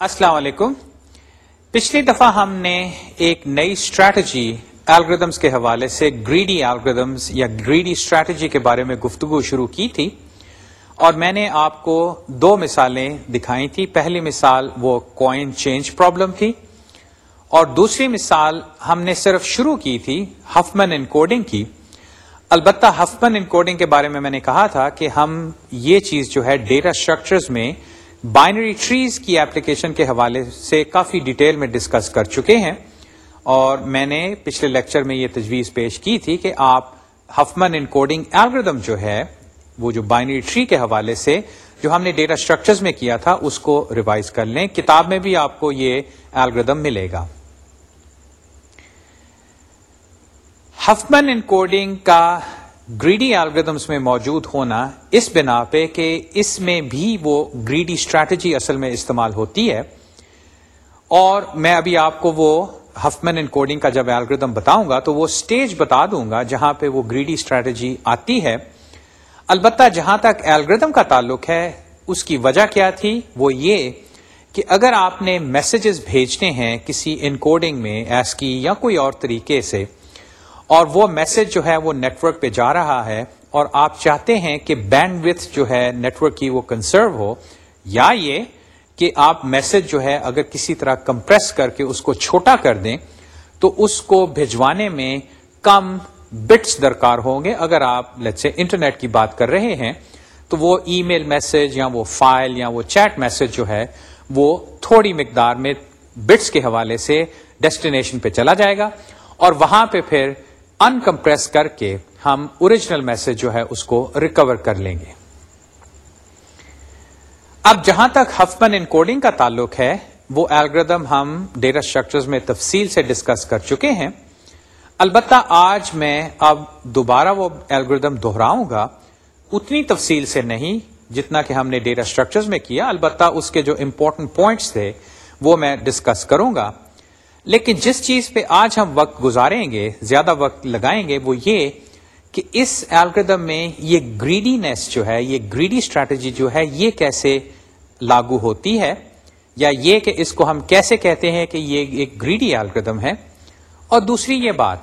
السلام علیکم۔ پچھلی دفعہ ہم نے ایک نئی اسٹریٹجی الگریدمس کے حوالے سے گریڈی الگریدمس یا گریڈی اسٹریٹجی کے بارے میں گفتگو شروع کی تھی۔ اور میں نے آپ کو دو مثالیں دکھائی تھی۔ پہلی مثال وہ کوائن چینج پرابلم تھی۔ اور دوسری مثال ہم نے صرف شروع کی تھی ہفمن ان کوڈنگ کی۔ البتہ ہفمن ان کوڈنگ کے بارے میں میں نے کہا تھا کہ ہم یہ چیز جو ہے ڈیٹا اسٹرکچرز میں بائنری ٹریز کی ایپلیکیشن کے حوالے سے کافی ڈیٹیل میں ڈسکس کر چکے ہیں اور میں نے پچھلے لیکچر میں یہ تجویز پیش کی تھی کہ آپ ہفمن ان کوڈنگ ایلگردم جو ہے، وہ جو بائنری ٹری کے حوالے سے جو ہم نے ڈیٹا اسٹرکچرز میں کیا تھا، اس کو ریوائز کر لیں۔ کتاب میں بھی آپ کو یہ ایلگردم ملے گا۔ ہفمن ان کوڈنگ کا گریڈی الگریدمس میں موجود ہونا اس بنا پہ کہ اس میں بھی وہ گریڈی اسٹریٹجی اصل میں استعمال ہوتی ہے۔ اور میں ابھی آپ کو وہ ہفمن ان کوڈنگ کا جب الگریدم بتاؤں گا تو وہ اسٹیج بتا دوں گا جہاں پہ وہ گریڈی اسٹریٹجی آتی ہے۔ البتہ جہاں تک الگریدم کا تعلق ہے، اس کی وجہ کیا تھی؟ وہ یہ کہ اگر آپ نے میسجز بھیجنے ہیں کسی ان کوڈنگ میں ایس کی یا کوئی اور طریقے سے اور وہ میسج جو ہے وہ نیٹورک پہ جا رہا ہے اور آپ چاہتے ہیں کہ بینڈ وتھ جو ہے نیٹورک کی وہ کنزرو ہو، یا یہ کہ آپ میسج جو ہے اگر کسی طرح کمپریس کر کے اس کو چھوٹا کر دیں تو اس کو بھجوانے میں کم بٹس درکار ہوں گے۔ اگر آپ سے انٹرنیٹ کی بات کر رہے ہیں تو وہ ای میل میسج یا وہ فائل یا وہ چیٹ میسج جو ہے وہ تھوڑی مقدار میں بٹس کے حوالے سے ڈیسٹینیشن پہ چلا جائے گا اور وہاں پہ پھر ان کمپریس کر کے ہم اوریجنل میسج جو ہے اس کو ریکور کر لیں گے اب جہاں تک ہفمن ان کوڈنگ کا تعلق ہے وہ الگریدم ہم ڈیٹا اسٹرکچر میں تفصیل سے ڈسکس کر چکے ہیں البتہ آج میں اب دوبارہ وہ الگریدم دہراؤں گا اتنی تفصیل سے نہیں جتنا کہ ہم نے ڈیٹا اسٹرکچر میں کیا البتہ اس کے جو امپورٹنٹ پوائنٹس تھے وہ میں ڈسکس کروں گا لیکن جس چیز پہ آج ہم وقت گزاریں گے، زیادہ وقت لگائیں گے، وہ یہ کہ اس الگریدم میں یہ گریڈینس جو ہے، یہ گریڈی اسٹریٹجی جو ہے، یہ کیسے لاگو ہوتی ہے؟ یا یہ کہ اس کو ہم کیسے کہتے ہیں کہ یہ ایک گریڈی الگریدم ہے؟ اور دوسری یہ بات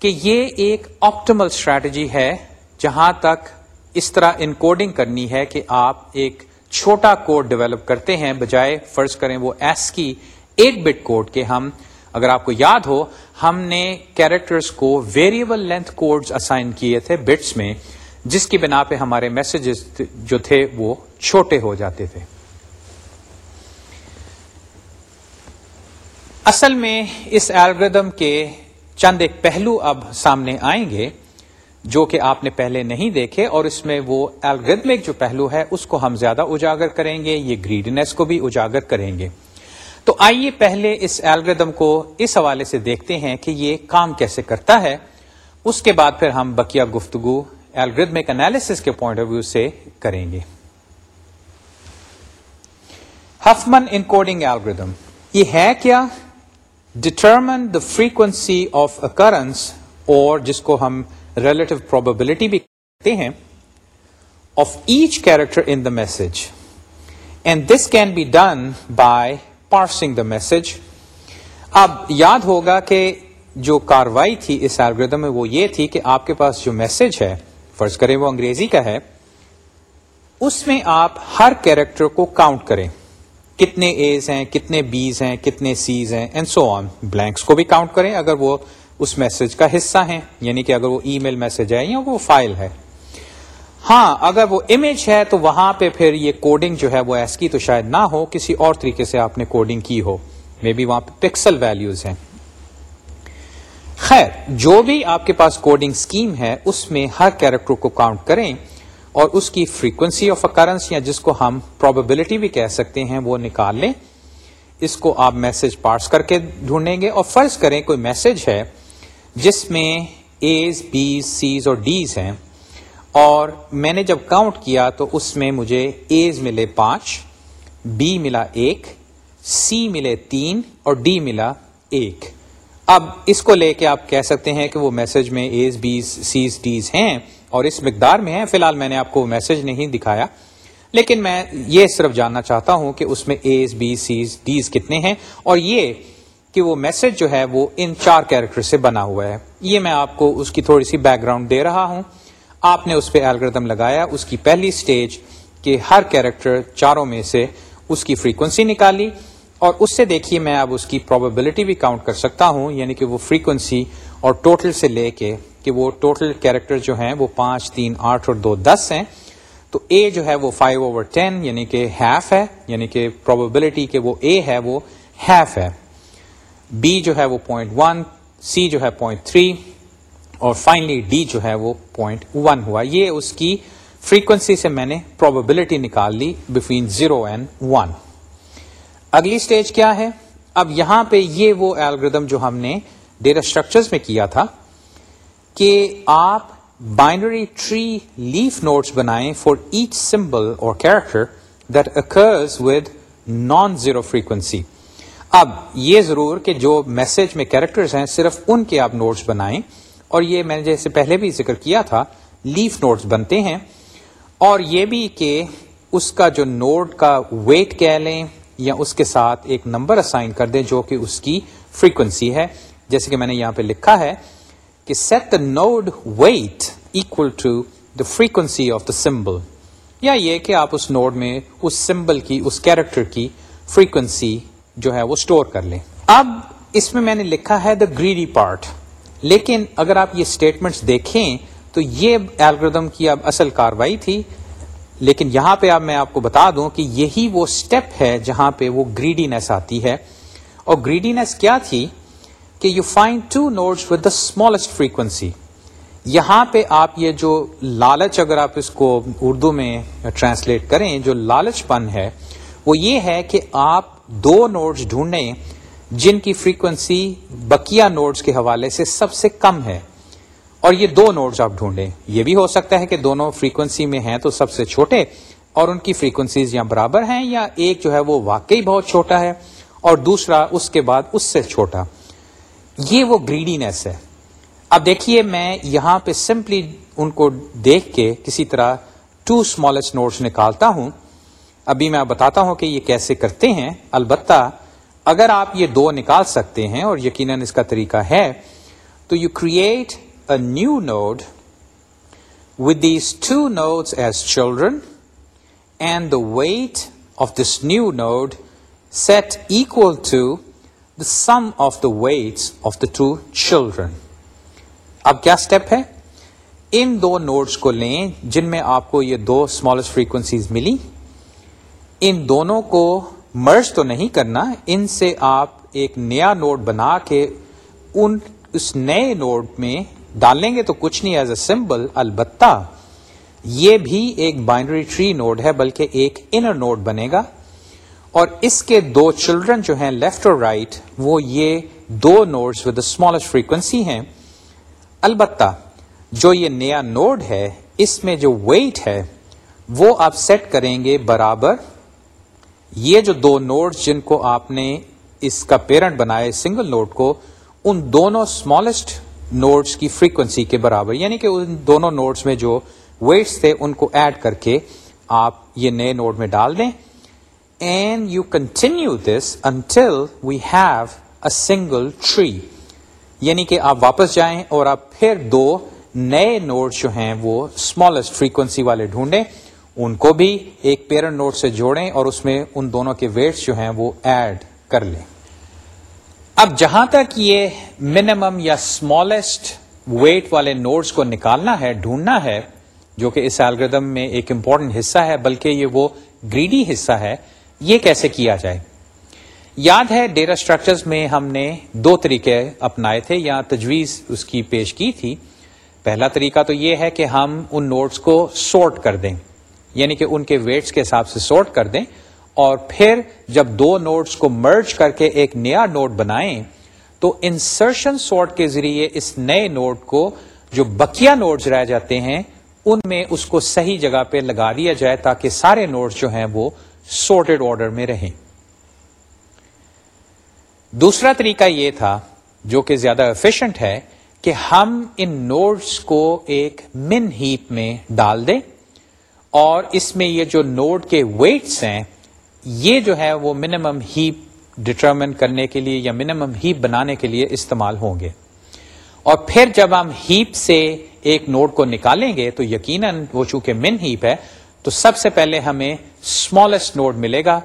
کہ یہ ایک آپٹیمل اسٹریٹجی ہے، جہاں تک اس طرح انکوڈنگ کرنی ہے کہ آپ ایک چھوٹا کوڈ ڈیولپ کرتے ہیں، بجائے فرض کریں وہ ایس کی ایٹ بٹ کوڈ کے ہم، اگر آپ کو یاد ہو، ہم نے کیریکٹرز کو ویریبل لینتھ کوڈز اسائن کیے تھے بٹس میں، جس کی بنا پہ ہمارے میسجز جو تھے وہ چھوٹے ہو جاتے تھے۔ اصل میں اس الگریدم کے چند ایک پہلو اب سامنے آئیں گے، جو کہ آپ نے پہلے نہیں دیکھے، اور اس میں وہ الگریدمک جو پہلو ہے، اس کو ہم زیادہ اجاگر کریں گے، یہ گریڈنیس کو بھی اجاگر کریں گے۔ تو آئیے پہلے اس الگریدم کو اس حوالے سے دیکھتے ہیں کہ یہ کام کیسے کرتا ہے۔ اس کے بعد پھر ہم بکیا گفتگو الگریدمک انالیس کے پوائنٹ آف ویو سے کریں گے۔ ہفمن ان کوڈنگ الگریدم یہ ہے کیا؟ Determine the frequency of occurrence اور جس کو ہم ریلیٹو پروبلٹی بھی کہتے ہیں of each character in the message and this can be done by parsing the message اب یاد ہوگا کہ جو کاروائی تھی اس الگریدم میں وہ یہ تھی کہ آپ کے پاس جو میسج ہے، فرض کریں وہ انگریزی کا ہے، اس میں آپ ہر کیریکٹر کو کاؤنٹ کریں۔ کتنے ایز ہیں، کتنے بیز ہیں، کتنے سیز ہیں اینڈ سو آن بلینکس کو بھی کاؤنٹ کریں اگر وہ اس میسج کا حصہ ہیں یعنی کہ اگر وہ ای میل میسج ہے یا وہ فائل ہے۔ ہاں اگر وہ امیج ہے تو وہاں پہ پھر یہ کوڈنگ جو ہے وہ ایس کی تو شاید نہ ہو، کسی اور طریقے سے آپ نے کوڈنگ کی ہو۔ مے بی وہاں پہ پکسل ویلوز ہیں۔ خیر، جو بھی آپ کے پاس کوڈنگ اسکیم ہے، اس میں ہر کیریکٹر کو کاؤنٹ کریں اور اس کی فریکوینسی آف اکرنس یا جس کو ہم پروبیبلٹی بھی کہہ سکتے ہیں، وہ نکال لیں۔ اس کو آپ میسج پارس کر کے ڈھونڈیں گے اور فرض کریں کوئی میسج ہے جس میں ایز بیز سیز اور ڈیز ہیں۔ اور میں نے جب کاؤنٹ کیا تو اس میں مجھے ایز ملے پانچ بی ملا ایک سی ملے تین اور ڈی ملا ایک. اب اس کو لے کے آپ کہہ سکتے ہیں کہ وہ میسج میں ایز بیز سیز ڈیز ہیں اور اس مقدار میں ہیں. فی الحال میں نے آپ کو میسج نہیں دکھایا. لیکن میں یہ صرف جاننا چاہتا ہوں کہ اس میں ایز بی سیز ڈیز کتنے ہیں اور یہ کہ وہ میسج جو ہے وہ ان چار کیریکٹر سے بنا ہوا ہے. یہ میں آپ کو اس کی تھوڑی سی بیک گراؤنڈ دے رہا ہوں. آپ نے اس پہ الگریدم لگایا، اس کی پہلی سٹیج کہ ہر کیریکٹر چاروں میں سے اس کی فریکوینسی نکالی اور اس سے دیکھیے میں اب اس کی پروبیبلٹی بھی کاؤنٹ کر سکتا ہوں یعنی کہ وہ فریکوینسی اور ٹوٹل سے لے کے کہ وہ ٹوٹل کیریکٹر جو ہیں وہ پانچ، تین، آٹھ اور دو، دس ہیں۔ تو اے جو ہے وہ فائیو اوور ٹین یعنی کہ ہیف ہے یعنی کہ پروبیبلٹی کہ وہ اے ہے وہ ہیف ہے۔ بی جو ہے وہ پوائنٹ ون سی جو ہے پوائنٹ تھری اور فائنلی ڈی جو ہے وہ پوائنٹ ون ہوا۔ یہ اس کی فریکوینسی سے میں نے پروبیبلٹی نکال لی بٹوین زیرو اینڈ ون اگلی اسٹیج کیا ہے؟ اب یہاں پہ یہ وہ الگریدم جو ہم نے ڈیٹا اسٹرکچر میں کیا تھا کہ آپ بائنری ٹری لیف نوٹس بنائیں فار ایچ سمبل اور character that occurs with non zero frequency اب یہ ضرور کہ جو میسج میں کیریکٹرز ہیں صرف ان کے آپ نوٹس بنائیں۔ اور یہ میں نے جیسے پہلے بھی ذکر کیا تھا لیف نوٹس بنتے ہیں۔ اور یہ بھی کہ اس کا جو نوٹ کا ویٹ کہہ لیں یا اس کے ساتھ ایک نمبر اسائن کر دیں جو کہ اس کی فریکوینسی ہے۔ جیسے کہ میں نے یہاں پہ لکھا ہے کہ set the node weight equal to the frequency of the symbol یا یہ کہ آپ اس نوڈ میں اس سمبل کی، اس کیریکٹر کی فریکوینسی جو ہے وہ اسٹور کر لیں۔ اب اس میں میں نے لکھا ہے دا گریڈی پارٹ لیکن اگر آپ یہ اسٹیٹمنٹس دیکھیں تو یہ الگریدم کی اب اصل کاروائی تھی۔ لیکن یہاں پہ اب میں آپ کو بتا دوں کہ یہی وہ اسٹیپ ہے جہاں پہ وہ گریڈینس آتی ہے۔ اور گریڈینس کیا تھی کہ you find two nodes with the smallest frequency یہاں پہ آپ یہ جو لالچ اگر آپ اس کو اردو میں ٹرانسلیٹ کریں جو لالچ پن ہے، وہ یہ ہے کہ آپ دو نوٹس ڈھونڈیں جن کی فریکوینسی بکیا نوٹس کے حوالے سے سب سے کم ہے۔ اور یہ دو نوڈز آپ ڈھونڈیں۔ یہ بھی ہو سکتا ہے کہ دونوں فریکوینسی میں ہیں تو سب سے چھوٹے اور ان کی فریکوینسیز یا برابر ہیں یا ایک جو ہے وہ واقعی بہت چھوٹا ہے اور دوسرا اس کے بعد اس سے چھوٹا۔ یہ وہ گریڈینس ہے۔ اب دیکھیے میں یہاں پہ سمپلی ان کو دیکھ کے کسی طرح ٹو اسمالسٹ نوٹس نکالتا ہوں۔ ابھی میں بتاتا ہوں کہ یہ کیسے کرتے ہیں۔ البتہ اگر آپ یہ دو نکال سکتے ہیں اور یقیناً اس کا طریقہ ہے، تو you create new node with these two node as children and the weight of this new node set equal to the sum of the weights of the two children اب کیا اسٹیپ ہے؟ ان دو نوٹس کو لیں جن میں آپ کو یہ دو اسمالسٹ فریکوینسیز ملی۔ ان دونوں کو مرج تو نہیں کرنا ان سے آپ ایک نیا نوٹ بنا کے ان اس نئے نوٹ میں ڈالیں گے تو کچھ نہیں ایز اے سمبل البتہ یہ بھی ایک بائنڈری ٹری نوڈ ہے بلکہ ایک انر نوڈ بنے گا۔ اور اس کے دو چلڈرن جو ہیں لیفٹ اور رائٹ right, وہ یہ دو نوڈس ود اسمالسٹ فریکوینسی ہیں۔ البتہ جو یہ نیا نوڈ ہے اس میں جو ویٹ ہے وہ آپ سیٹ کریں گے برابر یہ جو دو نوڈ جن کو آپ نے اس کا پیرنٹ بنائے، سنگل نوڈ کو، ان دونوں اسمالسٹ نوٹس کی فریکوینسی کے برابر یعنی کہ ان دونوں نوٹس میں جو ویٹس تھے، ان کو ایڈ کر کے آپ یہ نئے نوٹ میں ڈال دیں۔ And you continue this until we have a single tree یعنی کہ آپ واپس جائیں اور آپ پھر دو نئے نوٹ جو ہیں، وہ اسمالسٹ فریکوینسی والے ڈھونڈیں۔ ان کو بھی ایک پیرنٹ نوٹ سے جوڑیں اور اس میں ان دونوں کے ویٹس جو ہیں وہ ایڈ کر لیں۔ اب جہاں تک یہ منیمم یا اسمالسٹ ویٹ والے نوٹس کو نکالنا ہے، ڈھونڈنا ہے، جو کہ اس الگریدم میں ایک امپورٹنٹ حصہ ہے، بلکہ یہ وہ گریڈی حصہ ہے، یہ کیسے کیا جائے؟ یاد ہے ڈیٹا اسٹرکچرز میں ہم نے دو طریقے اپنائے تھے، یا تجویز اس کی پیش کی تھی۔ پہلا طریقہ تو یہ ہے کہ ہم ان نوٹس کو سورٹ کر دیں۔ یعنی کہ ان کے ویٹس کے حساب سے سورٹ کر دیں اور پھر جب دو نوٹس کو مرج کر کے ایک نیا نوٹ بنائیں تو انسرشن سورٹ کے ذریعے اس نئے نوٹ کو جو بکیا نوٹس رہ جاتے ہیں، ان میں اس کو صحیح جگہ پہ لگا دیا جائے تاکہ سارے نوٹس جو ہیں وہ سورٹڈ آرڈر میں رہیں۔ دوسرا طریقہ یہ تھا، جو کہ زیادہ افیشنٹ ہے، کہ ہم ان نوٹس کو ایک من ہیپ میں ڈال دیں۔ اور اس میں یہ جو نوڈ کے ویٹس ہیں، یہ جو ہے وہ منیمم ہیپ ڈٹرمن کرنے کے لیے یا منیمم ہیپ بنانے کے لیے استعمال ہوں گے۔ اور پھر جب ہم ہیپ سے ایک نوڈ کو نکالیں گے، تو یقیناً وہ چونکہ من ہیپ ہے، تو سب سے پہلے ہمیں اسمالسٹ نوڈ ملے گا۔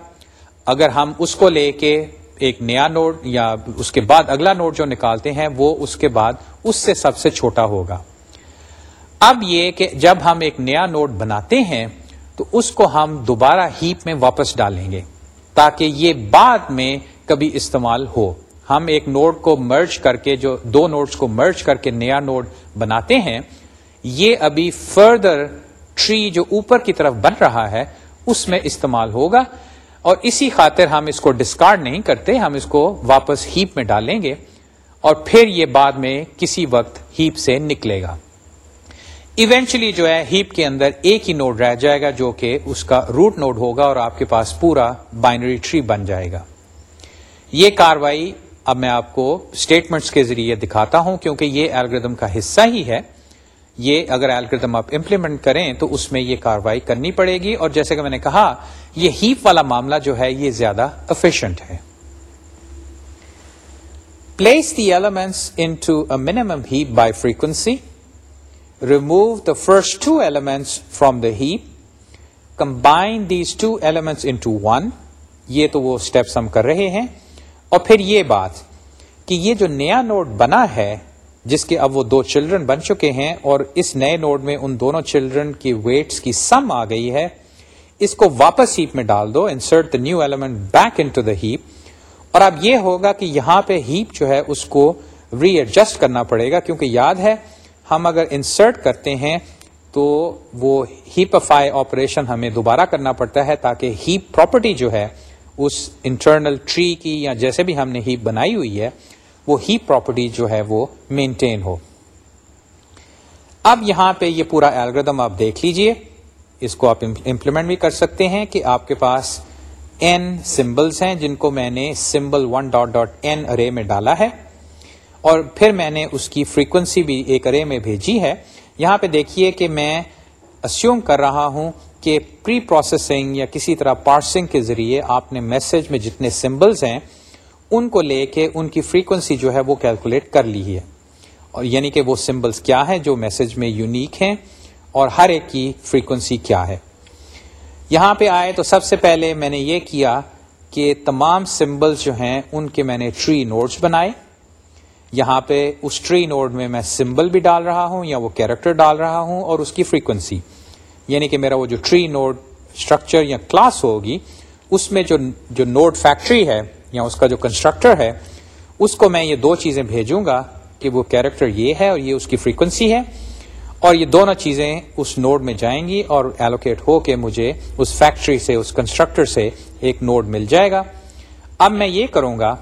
اگر ہم اس کو لے کے ایک نیا نوڈ یا اس کے بعد اگلا نوڈ جو نکالتے ہیں، وہ اس کے بعد اس سے سب سے چھوٹا ہوگا۔ اب یہ کہ جب ہم ایک نیا نوڈ بناتے ہیں، تو اس کو ہم دوبارہ ہیپ میں واپس ڈالیں گے، تاکہ یہ بعد میں کبھی استعمال ہو۔ ہم ایک نوڈ کو مرچ کر کے، جو دو نوڈز کو مرچ کر کے نیا نوڈ بناتے ہیں، یہ ابھی فردر ٹری جو اوپر کی طرف بن رہا ہے، اس میں استعمال ہوگا۔ اور اسی خاطر ہم اس کو ڈسکارڈ نہیں کرتے، ہم اس کو واپس ہیپ میں ڈالیں گے۔ اور پھر یہ بعد میں کسی وقت ہیپ سے نکلے گا۔ ایونچولی جو ہے ہیپ کے اندر ایک ہی نوڈ رہ جائے گا جو کہ اس کا روٹ نوڈ ہوگا اور آپ کے پاس پورا بائنری ٹری بن جائے گا۔ یہ کاروائی اب میں آپ کو اسٹیٹمنٹس کے ذریعے دکھاتا ہوں کیونکہ یہ الگریدم کا حصہ ہی ہے۔ یہ اگر الگریدم آپ امپلیمنٹ کریں تو اس میں یہ کاروائی کرنی پڑے گی اور جیسے کہ میں نے کہا، یہ ہیپ والا معاملہ جو ہے یہ زیادہ افیشنٹ ہے۔ Place the elements into a minimum heap by frequency remove the first two elements from the heap combine these two elements into one یہ تو وہ اسٹیپس ہم کر رہے ہیں، اور پھر یہ بات کہ یہ جو نیا نوڈ بنا ہے، جس کے اب وہ دو چلڈرن بن چکے ہیں، اور اس نئے نوڈ میں ان دونوں چلڈرن کی ویٹس کی سم آ گئی ہے، اس کو واپس ہیپ میں ڈال دو insert the new element back into the heap اور اب یہ ہوگا کہ یہاں پہ ہیپ جو ہے اس کو ری ایڈجسٹ کرنا پڑے گا، کیونکہ یاد ہے ہم اگر انسرٹ کرتے ہیں تو وہ ہیپفائی آپریشن ہمیں دوبارہ کرنا پڑتا ہے تاکہ ہیپ پراپرٹی جو ہے اس انٹرنل ٹری کی یا جیسے بھی ہم نے ہیپ بنائی ہوئی ہے، وہ ہیپ پراپرٹی جو ہے وہ مینٹین ہو۔ اب یہاں پہ یہ پورا الگریدم آپ دیکھ لیجیے۔ اس کو آپ امپلیمنٹ بھی کر سکتے ہیں کہ آپ کے پاس این سمبلس ہیں جن کو میں نے symbol one dot dot n array میں ڈالا ہے۔ اور پھر میں نے اس کی فریکوینسی بھی ایک ارے میں بھیجی ہے۔ یہاں پہ دیکھیے کہ میں اسیوم کر رہا ہوں کہ پری پروسیسنگ یا کسی طرح پارسنگ کے ذریعے آپ نے میسج میں جتنے سمبلس ہیں، ان کو لے کے ان کی فریکوینسی جو ہے وہ کیلکولیٹ کر لی ہے۔ اور یعنی کہ وہ سمبلس کیا ہے جو میسج میں یونیک ہیں اور ہر ایک کی فریکوینسی کیا ہے۔ یہاں پہ آئے تو سب سے پہلے میں نے یہ کیا کہ تمام سمبلس جو ہیں، ان کے میں نے ٹری نوٹس بنائے۔ یہاں پہ اس ٹری نوڈ میں میں سمبل بھی ڈال رہا ہوں یا وہ کیریکٹر ڈال رہا ہوں اور اس کی فریکوینسی یعنی کہ میرا وہ جو ٹری نوڈ اسٹرکچر یا کلاس ہوگی، اس میں جو جو نوڈ فیکٹری ہے یا اس کا جو کنسٹرکٹر ہے، اس کو میں یہ دو چیزیں بھیجوں گا کہ وہ کیریکٹر یہ ہے اور یہ اس کی فریکوینسی ہے اور یہ دونوں چیزیں اس نوڈ میں جائیں گی اور ایلوکیٹ ہو کے مجھے اس فیکٹری سے، اس کنسٹرکٹر سے ایک نوڈ مل جائے گا۔ اب میں یہ کروں گا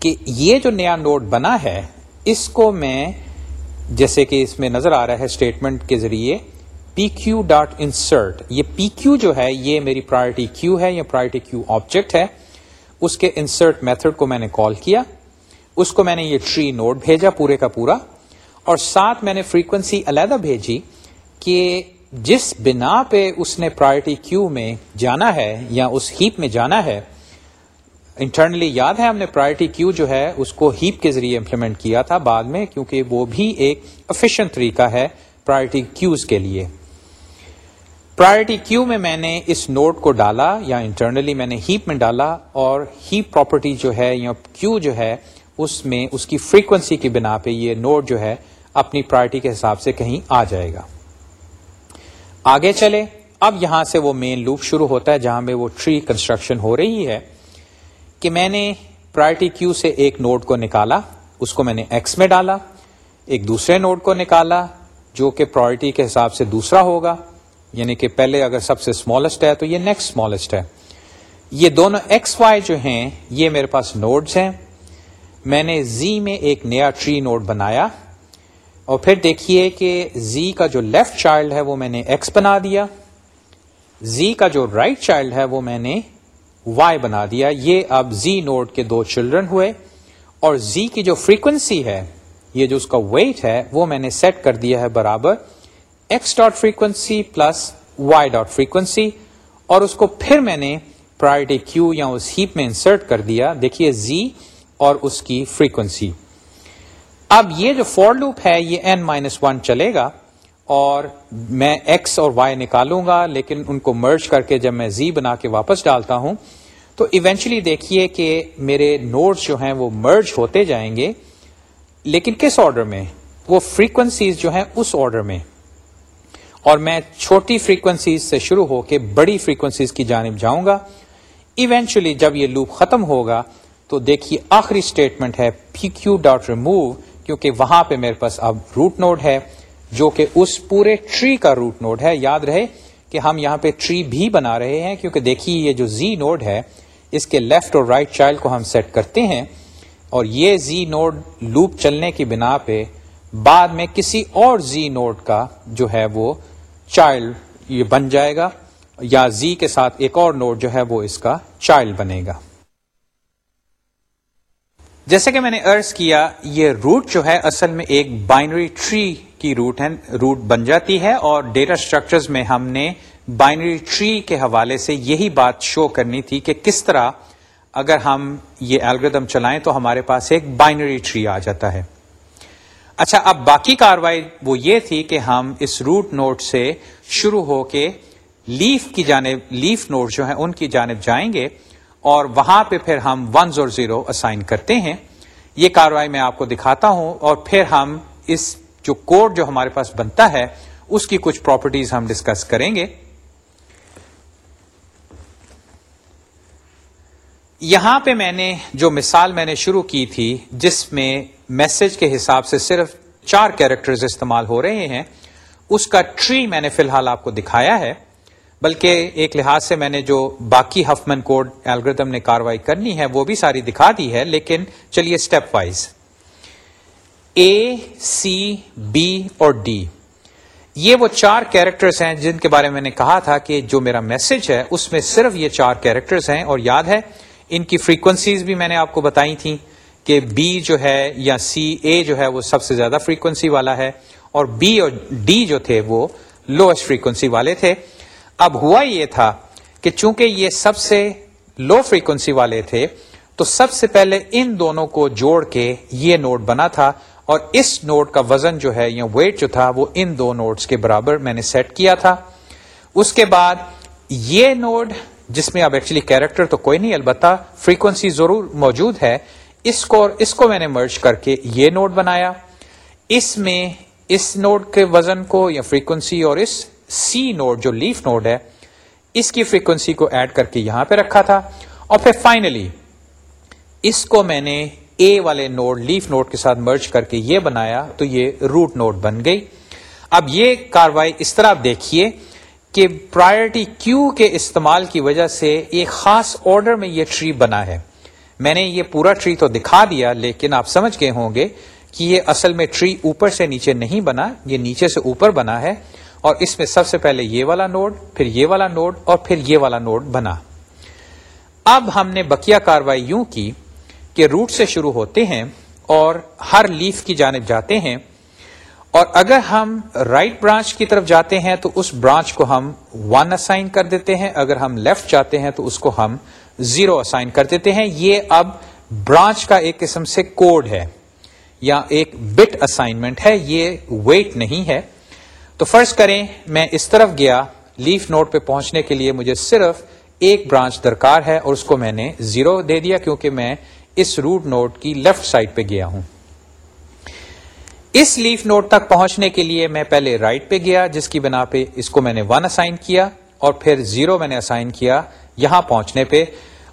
کہ یہ جو نیا نوڈ بنا ہے، اس کو میں جیسے کہ اس میں نظر آ رہا ہے اسٹیٹمنٹ کے ذریعے پی کیو ڈاٹ انسرٹ یہ پی کیو جو ہے، یہ میری پرائرٹی کیو ہے یا پرائرٹی کیو آبجیکٹ ہے۔ اس کے انسرٹ میتھڈ کو میں نے کال کیا۔ اس کو میں نے یہ ٹری نوٹ بھیجا پورے کا پورا۔ اور ساتھ میں نے فریکوینسی علیحدہ بھیجی کہ جس بنا پہ اس نے پرائرٹی کیو میں جانا ہے یا اس ہیپ میں جانا ہے انٹرنلی یاد ہے ہم نے پرائرٹی کیو جو ہے اس کو ہیپ کے ذریعے امپلیمنٹ کیا تھا بعد میں؟ کیونکہ وہ بھی ایک افیشینٹ طریقہ ہے پرائرٹی کیوز کے لیے۔ پرائرٹی کیو میں میں نے اس نوٹ کو ڈالا یا انٹرنلی میں نے ہیپ میں ڈالا اور ہیپ پراپرٹی جو ہے یا کیو جو ہے اس میں اس کی فریکوینسی کی بنا پہ یہ نوٹ جو ہے اپنی پرائرٹی کے حساب سے کہیں آ جائے گا۔ آگے چلے اب یہاں سے وہ مین لوپ شروع ہوتا ہے جہاں میں وہ ٹری کنسٹرکشن ہو رہی ہے۔ کہ میں نے پرائرٹی کیو سے ایک نوٹ کو نکالا، اس کو میں نے ایکس میں ڈالا، ایک دوسرے نوٹ کو نکالا، جو کہ پرائرٹی کے حساب سے دوسرا ہوگا یعنی کہ پہلے اگر سب سے اسمالسٹ ہے تو یہ نیکسٹ اسمالسٹ ہے۔ یہ دونوں ایکس وائی جو ہیں، یہ میرے پاس نوڈز ہیں۔ میں نے زی میں ایک نیا ٹری نوڈ بنایا۔ اور پھر دیکھیے کہ زی کا جو لیفٹ چائلڈ ہے، وہ میں نے ایکس بنا دیا۔ زی کا جو رائٹ right چائلڈ ہے، وہ میں نے وائی بنا دیا۔ یہ اب زی نوڈ کے دو چلڈرن ہوئے اور زی کی جو فریکوینسی ہے، یہ جو اس کا ویٹ ہے، وہ میں نے سیٹ کر دیا ہے برابر۔ X dot frequency plus y dot frequency اور اس کو پھر میں نے پرائرٹی کیو یا اس ہیپ میں انسرٹ کر دیا۔ دیکھیے زی اور اس کی فریکوینسی اب یہ جو فور لوپ ہے، یہ این مائنس ون چلے گا۔ اور میں ایکس اور وائی نکالوں گا، لیکن ان کو مرج کر کے جب میں زی بنا کے واپس ڈالتا ہوں، تو ایونچولی دیکھیے کہ میرے نوٹس جو ہیں وہ مرج ہوتے جائیں گے، لیکن کس آرڈر میں؟ وہ فریکوینسیز جو ہیں اس آرڈر میں۔ اور میں چھوٹی فریکوینسیز سے شروع ہو کے بڑی فریکوینسیز کی جانب جاؤں گا۔ ایونچولی جب یہ لوپ ختم ہوگا، تو دیکھیے آخری اسٹیٹمنٹ ہے، پی کیو ڈاٹ ریموو، کیونکہ وہاں پہ میرے پاس اب روٹ نوڈ ہے۔ جو کہ اس پورے ٹری کا روٹ نوڈ ہے. یاد رہے کہ ہم یہاں پہ ٹری بھی بنا رہے ہیں کیونکہ دیکھیے یہ جو زی نوڈ ہے، اس کے لیفٹ اور رائٹ right چائلڈ کو ہم سیٹ کرتے ہیں اور یہ زی نوڈ لوپ چلنے کی بنا پہ بعد میں کسی اور زی نوڈ کا جو ہے وہ چائلڈ یہ بن جائے گا یا زی کے ساتھ ایک اور نوڈ جو ہے وہ اس کا چائلڈ بنے گا۔ جیسے کہ میں نے ارض کیا، یہ روٹ جو ہے اصل میں ایک بائنری ٹری کی روٹ ہے روٹ بن جاتی ہے اور ڈیٹا اسٹرکچرز میں ہم نے بائنری ٹری کے حوالے سے یہی بات شو کرنی تھی کہ کس طرح اگر ہم یہ الگریدم چلائیں تو ہمارے پاس ایک بائنری ٹری آ جاتا ہے۔ اچھا اب باقی کاروائی وہ یہ تھی کہ ہم اس روٹ نوٹ سے شروع ہو کے لیف کی جانب لیف نوٹ جو ہیں ان کی جانب جائیں گے اور وہاں پہ پھر ہم ونز اور زیرو اسائن کرتے ہیں۔ یہ کاروائی میں آپ کو دکھاتا ہوں اور پھر ہم اس جو کوڈ جو ہمارے پاس بنتا ہے، اس کی کچھ پراپرٹیز ہم ڈسکس کریں گے۔ یہاں پہ میں نے جو مثال میں نے شروع کی تھی، جس میں میسج کے حساب سے صرف چار کیریکٹرز استعمال ہو رہے ہیں، اس کا ٹری میں نے فی الحال آپ کو دکھایا ہے۔ بلکہ ایک لحاظ سے میں نے جو باقی ہفمن کوڈ الگریدم نے کاروائی کرنی ہے، وہ بھی ساری دکھا دی ہے، لیکن چلیے step wise A C B اور ڈی یہ وہ چار کیریکٹرز ہیں جن کے بارے میں نے کہا تھا کہ جو میرا میسج ہے، اس میں صرف یہ چار کیریکٹرز ہیں اور یاد ہے، ان کی فریکوینسیز بھی میں نے آپ کو بتائی تھیں کہ بی جو ہے یا سی اے جو ہے وہ سب سے زیادہ فریکوینسی والا ہے اور بی اور ڈی جو تھے وہ لوئسٹ فریکوینسی والے تھے۔ اب ہوا یہ تھا کہ چونکہ یہ سب سے لو فریکوینسی والے تھے، تو سب سے پہلے ان دونوں کو جوڑ کے یہ نوٹ بنا تھا اور اس نوٹ کا وزن جو ہے یا ویٹ جو تھا وہ ان دو نوٹس کے برابر میں نے سیٹ کیا تھا۔ اس کے بعد یہ نوڈ جس میں اب ایکچولی کیریکٹر تو کوئی نہیں، البتہ فریکوینسی ضرور موجود ہے، اس کو اس کو میں نے مرچ کر کے یہ نوٹ بنایا۔ اس میں اس نوٹ کے وزن کو یا فریکوینسی اور اس سی نوٹ جو لیف نوٹ ہے، اس کی فریکوینسی کو ایڈ کر کے یہاں پہ رکھا تھا۔ اور پھر فائنلی اس کو میں نے اے والے نوٹ لیف نوٹ کے ساتھ مرچ کر کے یہ بنایا تو یہ روٹ نوٹ بن گئی۔ اب یہ کاروائی اس طرح دیکھیے کہ پرائرٹی کیو کے استعمال کی وجہ سے ایک خاص آرڈر میں یہ ٹری بنا ہے۔ میں نے یہ پورا ٹری تو دکھا دیا، لیکن آپ سمجھ گئے ہوں گے کہ یہ اصل میں ٹری اوپر سے نیچے نہیں بنا، یہ نیچے سے اوپر بنا ہے اور اس میں سب سے پہلے یہ والا نوڈ پھر یہ والا نوڈ اور پھر یہ والا نوڈ بنا۔ اب ہم نے بکیا کاروائی یوں کی۔ کہ روٹ سے شروع ہوتے ہیں اور ہر لیف کی جانب جاتے ہیں۔ اور اگر ہم رائٹ right برانچ کی طرف جاتے ہیں تو اس برانچ کو ہم ون اسائن کر دیتے ہیں۔ اگر ہم لیفٹ جاتے ہیں تو اس کو ہم زیرو اسائن کر دیتے ہیں۔ یہ اب برانچ کا ایک قسم سے کوڈ ہے یا ایک بٹ اسائنمنٹ ہے۔ یہ ویٹ نہیں ہے۔ تو فرض کریں میں اس طرف گیا لیف نوٹ پہ پہنچنے کے لیے مجھے صرف ایک برانچ درکار ہے اور اس کو میں نے زیرو دے دیا کیونکہ میں اس روٹ نوٹ کی لیفٹ سائڈ پہ گیا ہوں۔ اس لیف نوٹ تک پہنچنے کے لیے میں پہلے رائٹ right پہ گیا، جس کی بنا پہ اس کو میں نے ون اسائن کیا اور پھر زیرو میں نے اسائن کیا یہاں پہنچنے پہ۔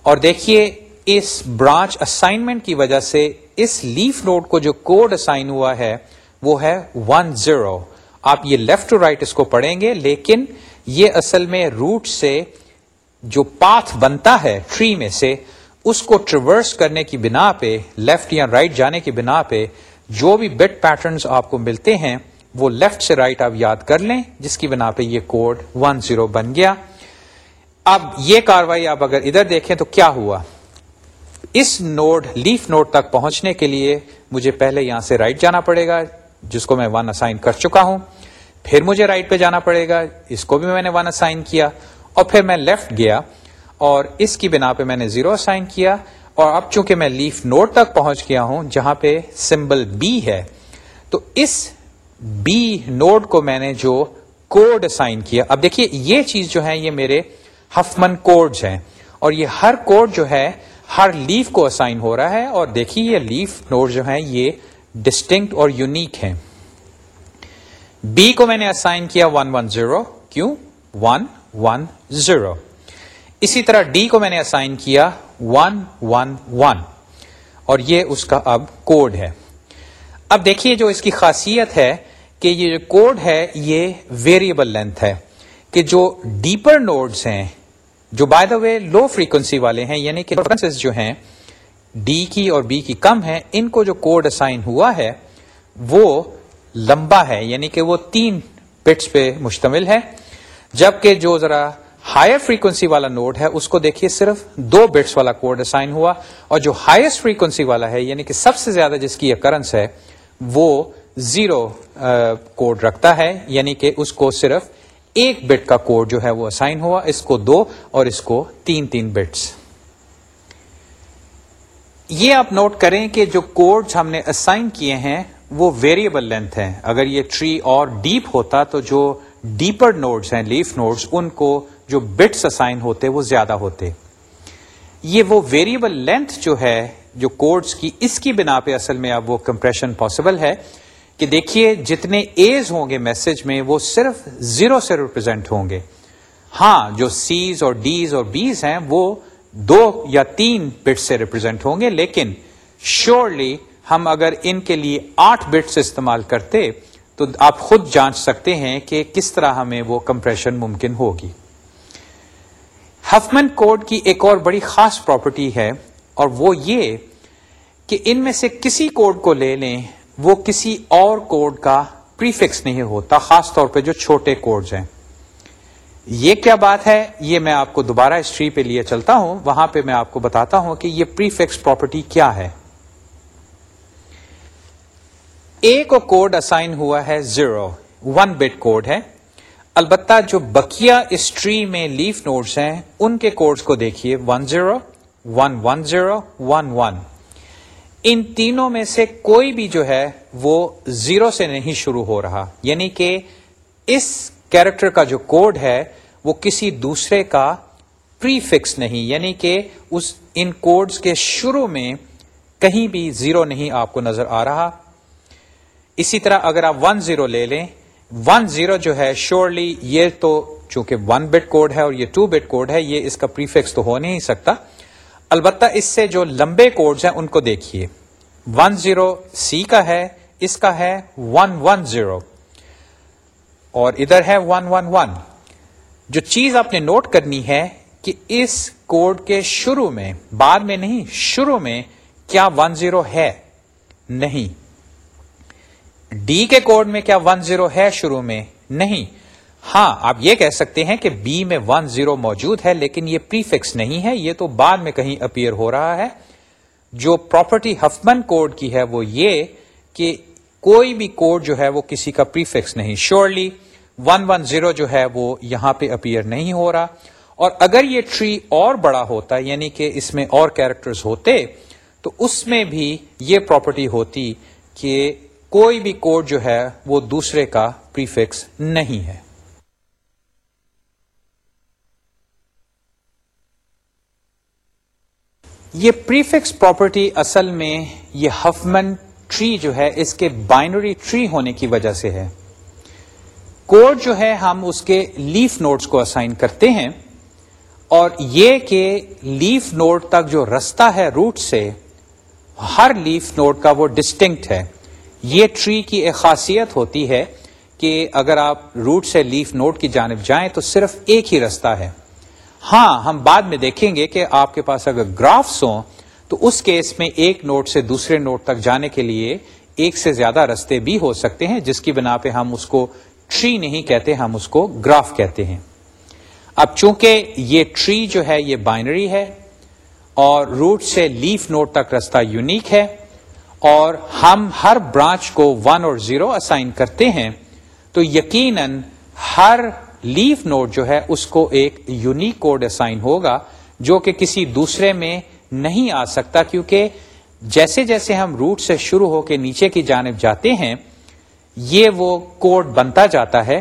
اور دیکھیے، اس برانچ اسائنمنٹ کی وجہ سے اس لیف نوٹ کو جو کوڈ اسائن ہوا ہے، وہ ہے ون زیرو آپ یہ لیفٹ ٹو رائٹ اس کو پڑھیں گے، لیکن یہ اصل میں روٹ سے جو پاتھ بنتا ہے ٹری میں سے اس کو ٹریورس کرنے کی بنا پہ لیفٹ یا رائٹ right جانے کی بنا پہ جو بھی بٹ پیٹرنز آپ کو ملتے ہیں، وہ لیفٹ سے رائٹ right آپ یاد کر لیں، جس کی بنا پہ یہ کوڈ ون زیرو بن گیا۔ اب یہ کاروائی آپ اگر ادھر دیکھیں تو کیا ہوا؟ اس نوڈ لیف نوڈ تک پہنچنے کے لیے مجھے پہلے یہاں سے رائٹ right جانا پڑے گا، جس کو میں ون اسائن کر چکا ہوں۔ پھر مجھے رائٹ پہ جانا پڑے گا، اس کو بھی میں نے ون اسائن کیا۔ اور پھر میں لیفٹ گیا۔ اور اس کی بنا پہ میں نے زیرو اسائن کیا اور اب چونکہ میں لیف نوٹ تک پہنچ گیا ہوں جہاں پہ سمبل بی ہے، تو اس بی نوڈ کو میں نے جو کوڈ اسائن کیا، اب دیکھیے یہ چیز جو ہے یہ میرے ہفمن کوڈز ہیں اور یہ ہر کوڈ جو ہے، ہر لیف کو اسائن ہو رہا ہے اور دیکھیے یہ لیف نوڈ جو ہے یہ ڈسٹنکٹ اور یونیک ہیں۔ بی کو میں نے اسائن کیا ون ون زیرو کیوں؟ ون ون زیرو اسی طرح ڈی کو میں نے اسائن کیا ون ون ون اور یہ اس کا اب کوڈ ہے۔ اب دیکھیے جو اس کی خاصیت ہے کہ یہ جو کوڈ ہے یہ ویریبل لینتھ ہے کہ جو ڈیپر نوڈز ہیں، جو by the way low frequency والے ہیں یعنی کہ جو ہیں ڈی کی اور بی کی کم ہے ان کو جو کوڈ اسائن ہوا ہے، وہ لمبا ہے یعنی کہ وہ تین پٹس پہ مشتمل ہے۔ جبکہ جو ذرا ہائر فریکوینسی والا نوڈ ہے، اس کو دیکھیے، صرف دو بٹس والا کوڈ اسائن ہوا۔ اور جو ہائیسٹ فریکوینسی والا ہے یعنی کہ سب سے زیادہ جس کی اکرنس ہے، وہ زیرو کوڈ رکھتا ہے۔ یعنی کہ اس کو صرف ایک بٹ کا کوڈ جو ہے، وہ اسائن ہوا۔ اس کو دو اور اس کو تین تین بٹس یہ آپ نوٹ کریں کہ جو کوڈ ہم نے اسائن کیے ہیں، وہ ویریبل لینتھ ہے اگر یہ ٹری اور ڈیپ ہوتا تو جو ڈیپر نوڈز ہیں لیف نوڈز ان کو جو بٹس اسائن ہوتے وہ زیادہ ہوتے۔ یہ وہ ویریبل لینتھ جو ہے جو کوڈز کی اس کی بنا پہ اصل میں اب وہ کمپریشن پاسبل ہے کہ دیکھیے جتنے ایز ہوں گے میسج میں وہ صرف زیرو سے ریپرزینٹ ہوں گے۔ ہاں جو سیز اور ڈیز اور بیز ہیں وہ دو یا تین بٹ سے ریپرزینٹ ہوں گے، لیکن شیورلی ہم اگر ان کے لیے آٹھ بٹس استعمال کرتے تو آپ خود جانچ سکتے ہیں کہ کس طرح ہمیں وہ کمپریشن ممکن ہوگی۔ ہفمن کوڈ کی ایک اور بڑی خاص پراپرٹی ہے اور وہ یہ کہ ان میں سے کسی کوڈ کو لے لیں، وہ کسی اور کوڈ کا پریفکس نہیں ہوتا، خاص طور پہ جو چھوٹے کوڈز ہیں۔ یہ کیا بات ہے؟ یہ میں آپ کو دوبارہ ہسٹری پہ لیے چلتا ہوں، وہاں پہ میں آپ کو بتاتا ہوں کہ یہ پریفکس پراپرٹی کیا ہے۔ ایک کو کوڈ اسائن ہوا ہے زیرو ون بٹ کوڈ ہے۔ البتہ جو بکیا اس ٹری میں لیف نوڈس ہیں، ان کے کوڈز کو دیکھیے۔ One zero, one one zero, one one. ان تینوں میں سے کوئی بھی جو ہے، وہ زیرو سے نہیں شروع ہو رہا۔ یعنی کہ اس کیریکٹر کا جو کوڈ ہے، وہ کسی دوسرے کا پری فکس نہیں۔ یعنی کہ اس، ان کوڈز کے شروع میں کہیں بھی زیرو نہیں آپ کو نظر آ رہا۔ اسی طرح اگر آپ ون زیرو لے لیں ون زیرو جو ہے شیورلی یہ تو چونکہ ون بٹ کوڈ ہے اور یہ ٹو بٹ کوڈ ہے، یہ اس کا پریفکس تو ہو نہیں سکتا۔ البتہ اس سے جو لمبے کوڈز ہیں ان کو دیکھیے۔ ون زیرو سی کا ہے، اس کا ہے ون ون زیرو اور ادھر ہے ون ون ون جو چیز آپ نے نوٹ کرنی ہے کہ اس کوڈ کے شروع میں، بعد میں نہیں، شروع میں کیا ون زیرو ہے؟ نہیں۔ ڈی کے کوڈ میں کیا ون زیرو ہے شروع میں؟ نہیں. ہاں آپ یہ کہہ سکتے ہیں کہ بی میں ون زیرو موجود ہے، لیکن یہ پریفکس نہیں ہے، یہ تو بعد میں کہیں اپیئر ہو رہا ہے۔ جو پراپرٹی ہفمن کوڈ کی ہے، وہ یہ کہ کوئی بھی کوڈ جو ہے، وہ کسی کا پریفکس نہیں۔ شیورلی ون ون زیرو جو ہے، وہ یہاں پہ اپیئر نہیں ہو رہا۔ اور اگر یہ ٹری اور بڑا ہوتا یعنی کہ اس میں اور کیریکٹرز ہوتے، تو اس میں بھی یہ پراپرٹی ہوتی کہ کوئی بھی کوڈ جو ہے وہ دوسرے کا پریفکس نہیں ہے۔ یہ پریفکس پراپرٹی اصل میں یہ ہفمن ٹری جو ہے اس کے بائنری ٹری ہونے کی وجہ سے ہے۔ کوڈ جو ہے ہم اس کے لیف نوٹس کو اسائن کرتے ہیں اور یہ کہ لیف نوٹ تک جو رستہ ہے روٹ سے، ہر لیف نوٹ کا وہ ڈسٹنکٹ ہے۔ یہ ٹری کی ایک خاصیت ہوتی ہے کہ اگر آپ روٹ سے لیف نوٹ کی جانب جائیں تو صرف ایک ہی رستہ ہے۔ ہاں ہم بعد میں دیکھیں گے کہ آپ کے پاس اگر گرافس ہوں تو اس کیس میں ایک نوٹ سے دوسرے نوٹ تک جانے کے لیے ایک سے زیادہ رستے بھی ہو سکتے ہیں، جس کی بنا پہ ہم اس کو ٹری نہیں کہتے، ہم اس کو گراف کہتے ہیں۔ اب چونکہ یہ ٹری جو ہے، یہ بائنری ہے اور روٹ سے لیف نوٹ تک رستہ یونیک ہے اور ہم ہر برانچ کو ون اور زیرو اسائن کرتے ہیں، تو یقیناً ہر لیف نوٹ جو ہے، اس کو ایک یونیک کوڈ اسائن ہوگا، جو کہ کسی دوسرے میں نہیں آ سکتا، کیونکہ جیسے جیسے ہم روٹ سے شروع ہو کے نیچے کی جانب جاتے ہیں، یہ وہ کوڈ بنتا جاتا ہے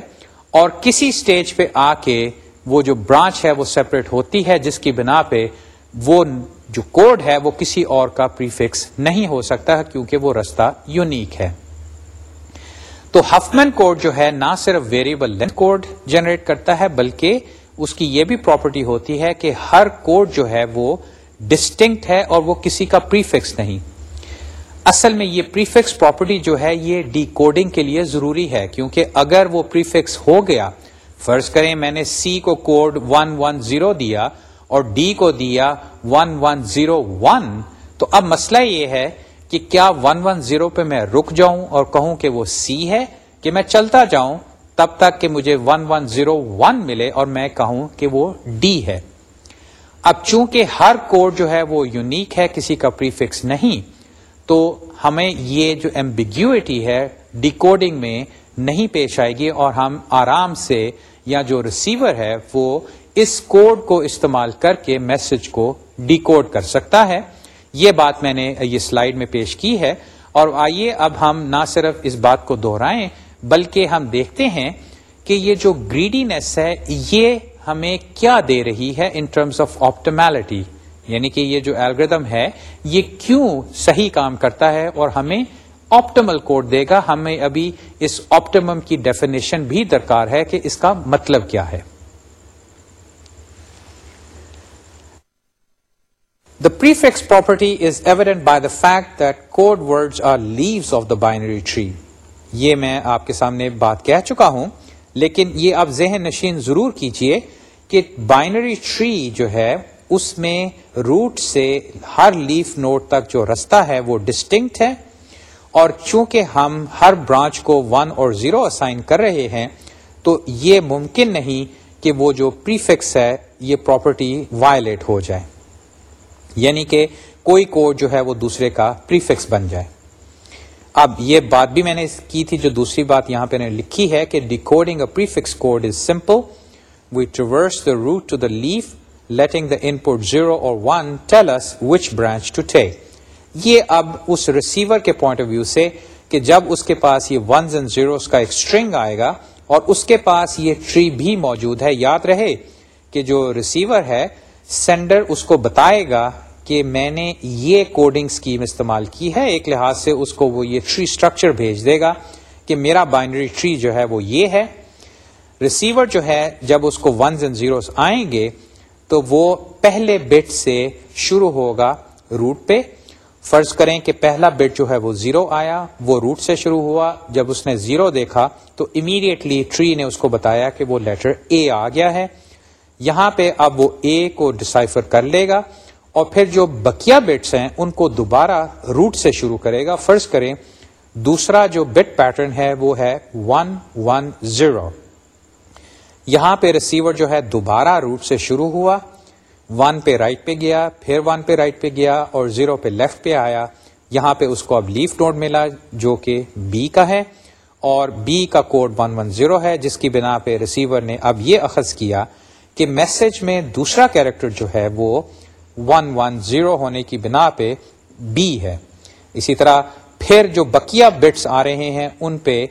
اور کسی سٹیج پہ آ کے وہ جو برانچ ہے، وہ سیپریٹ ہوتی ہے، جس کی بنا پہ وہ جو کوڈ ہے وہ کسی اور کا پریفکس نہیں ہو سکتا کیونکہ وہ رستہ یونیک ہے۔ تو ہفمن کوڈ جو ہے نہ صرف ویریبل لینتھ کوڈ جنریٹ کرتا ہے بلکہ اس کی یہ بھی پراپرٹی ہوتی ہے کہ ہر کوڈ جو ہے وہ ڈسٹنکٹ ہے اور وہ کسی کا پریفکس نہیں۔ اصل میں یہ پریفکس پراپرٹی جو ہے یہ ڈی کوڈنگ کے لیے ضروری ہے کیونکہ اگر وہ پریفکس ہو گیا، فرض کریں میں نے سی کو کوڈ ون ون زیرو دیا اور ڈی کو دیا ون ون زیرو ون تو اب مسئلہ یہ ہے کہ کیا ون ون زیرو پہ میں رک جاؤں اور کہوں کہ وہ سی ہے کہ میں چلتا جاؤں تب تک کہ مجھے ون ون زیرو ون ملے اور میں کہوں کہ وہ ڈی ہے۔ اب چونکہ ہر کوڈ جو ہے وہ یونیک ہے، کسی کا پریفکس نہیں، تو ہمیں یہ جو ایمبیگیوٹی ہے ڈیکوڈنگ میں نہیں پیش آئے گی اور ہم آرام سے یا جو ریسیور ہے وہ اس کوڈ کو استعمال کر کے میسج کو ڈیکوڈ کر سکتا ہے۔ یہ بات میں نے یہ سلائیڈ میں پیش کی ہے۔ اور آئیے اب ہم نہ صرف اس بات کو دہرائیں، بلکہ ہم دیکھتے ہیں کہ یہ جو گریڈینس ہے، یہ ہمیں کیا دے رہی ہے ان ٹرمز آف آپٹمیلٹی یعنی کہ یہ جو الگریدم ہے، یہ کیوں صحیح کام کرتا ہے اور ہمیں آپٹمل کوڈ دے گا؟ ہمیں ابھی اس آپٹمم کی ڈیفینیشن بھی درکار ہے کہ اس کا مطلب کیا ہے۔ The prefix property is evident by the fact that code word are leaves of the binary tree یہ میں آپ کے سامنے بات کہہ چکا ہوں، لیکن یہ آپ ذہن نشین ضرور کیجیے کہ بائنری ٹری جو ہے، اس میں روٹ سے ہر لیف نوٹ تک جو رستہ ہے، وہ ڈسٹنکٹ ہے۔ اور چونکہ ہم ہر برانچ کو ون اور زیرو اسائن کر رہے ہیں، تو یہ ممکن نہیں کہ وہ جو پریفکس ہے، یہ پراپرٹی وائلیٹ ہو جائے۔ یعنی کہ کوئی کوڈ جو ہے وہ دوسرے کا پریفکس بن جائے۔ اب یہ بات بھی میں نے کی تھی جو دوسری بات یہاں پہ نے لکھی ہے کہ decoding a prefix code is simple we traverse the root to the leaf letting the input zero اور one tells which branch to take یہ اب اس ریسیور کے پوائنٹ آف ویو سے کہ جب اس کے پاس یہ ونز اینڈ زیروز کا ایک اسٹرنگ آئے گا اور اس کے پاس یہ ٹری بھی موجود ہے، یاد رہے کہ جو ریسیور ہے سینڈر اس کو بتائے گا کہ میں نے یہ کوڈنگ اسکیم استعمال کی ہے، ایک لحاظ سے اس کو وہ یہ ٹری اسٹرکچر بھیج دے گا کہ میرا بائنری ٹری جو ہے وہ یہ ہے۔ ریسیور جو ہے، جب اس کو ونز اینڈ زیروز آئیں گے تو وہ پہلے بٹ سے شروع ہوگا روٹ پہ۔ فرض کریں کہ پہلا بٹ جو ہے وہ زیرو آیا، وہ روٹ سے شروع ہوا۔ جب اس نے زیرو دیکھا تو امیڈیٹلی ٹری نے اس کو بتایا کہ وہ لیٹر اے آ گیا ہے۔ یہاں پہ اب وہ اے کو ڈسائفر کر لے گا اور پھر جو بکیا بٹس ہیں ان کو دوبارہ روٹ سے شروع کرے گا۔ فرض کریں دوسرا جو بٹ پیٹرن ہے وہ ہے ون ون زیرو یہاں پہ ریسیور جو ہے دوبارہ روٹ سے شروع ہوا۔ ون پہ رائٹ پہ گیا، پھر ون پہ رائٹ پہ گیا اور زیرو پہ لیفٹ پہ آیا۔ یہاں پہ اس کو اب لیف نوڈ ملا جو کہ بی کا ہے اور بی کا کوڈ ون ون زیرو ہے، جس کی بنا پہ ریسیور نے اب یہ اخذ کیا۔ کہ میسج میں دوسرا کیریکٹر جو ہے وہ ون ون زیرو ہونے کی بنا پہ بی ہے۔ اسی طرح پھر جو بکیا بٹس آ رہے ہیں، ان پہ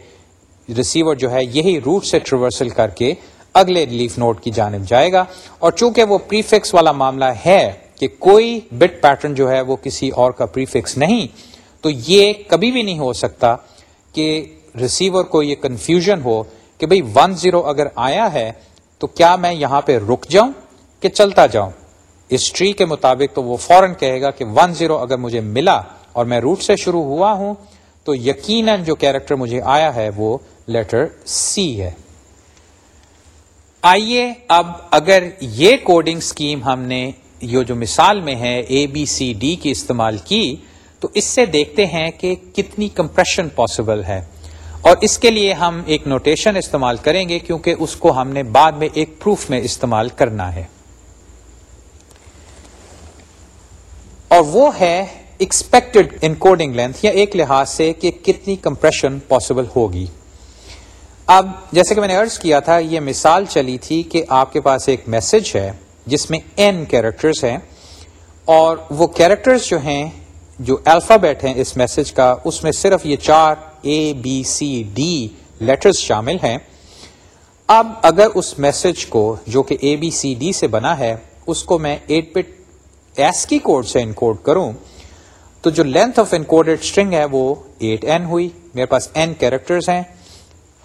ریسیور جو ہے یہی روٹ سے ٹریورسل کر کے اگلے لیف نوٹ کی جانب جائے گا۔ اور چونکہ وہ پریفکس والا معاملہ ہے کہ کوئی بٹ پیٹرن جو ہے وہ کسی اور کا پریفکس نہیں، تو یہ کبھی بھی نہیں ہو سکتا کہ ریسیور کو یہ کنفیوژن ہو کہ بھئی ون زیرو اگر آیا ہے تو کیا میں یہاں پہ رک جاؤں کہ چلتا جاؤں؟ اس ٹری کے مطابق تو وہ فوراً کہے گا کہ ون زیرو اگر مجھے ملا اور میں روٹ سے شروع ہوا ہوں، تو یقیناً جو کیریکٹر مجھے آیا ہے وہ لیٹر سی ہے۔ آئیے اب اگر یہ کوڈنگ اسکیم ہم نے یہ جو مثال میں ہے اے بی سی ڈی کی استعمال کی، تو اس سے دیکھتے ہیں کہ کتنی کمپریشن پاسبل ہے۔ اور اس کے لیے ہم ایک نوٹیشن استعمال کریں گے کیونکہ اس کو ہم نے بعد میں ایک پروف میں استعمال کرنا ہے۔ اور وہ ہے ایکسپیکٹڈ ان کوڈنگ لینتھ یا ایک لحاظ سے کہ کتنی کمپریشن پاسبل ہوگی۔ اب جیسے کہ میں نے ارض کیا تھا، یہ مثال چلی تھی کہ آپ کے پاس ایک میسج ہے جس میں این کیریکٹرز ہیں اور وہ کیریکٹرز جو ہیں، جو الفابیٹ ہیں اس میسج کا، اس میں صرف یہ چار A B C D letters شامل ہیں۔ اب اگر اس میسج کو جو کہ اے بی سی ڈی سے بنا ہے، اس کو میں ایٹ بٹ ایس کی کوڈ سے انکوڈ کروں، تو جو لینتھ آف انکوڈیڈ اسٹرنگ ہے وہ ایٹ این ہوئی۔ میرے پاس این کیریکٹرز ہیں۔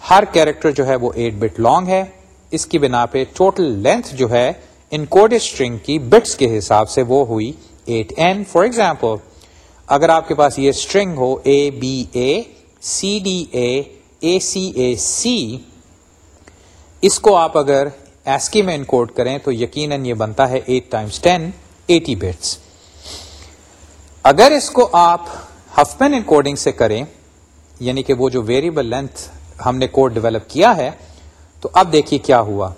ہر کیریکٹر جو ہے وہ ایٹ بٹ لانگ ہے۔ اس کی بنا پہ ٹوٹل لینتھ جو ہے انکوڈیڈ اسٹرنگ کی بٹس کے حساب سے وہ ہوئی ایٹ این فار ایگزامپل اگر آپ کے پاس یہ string who A B A C D A A C A C اس کو آپ اگر ایسکی میں انکوڈ کریں تو یقیناً یہ بنتا ہے eight times ten eighty bits اگر اس کو آپ ہفمین انکوڈنگ سے کریں یعنی کہ وہ جو ویریبل لینتھ ہم نے کوڈ ڈیولپ کیا ہے، تو اب دیکھیے کیا ہوا.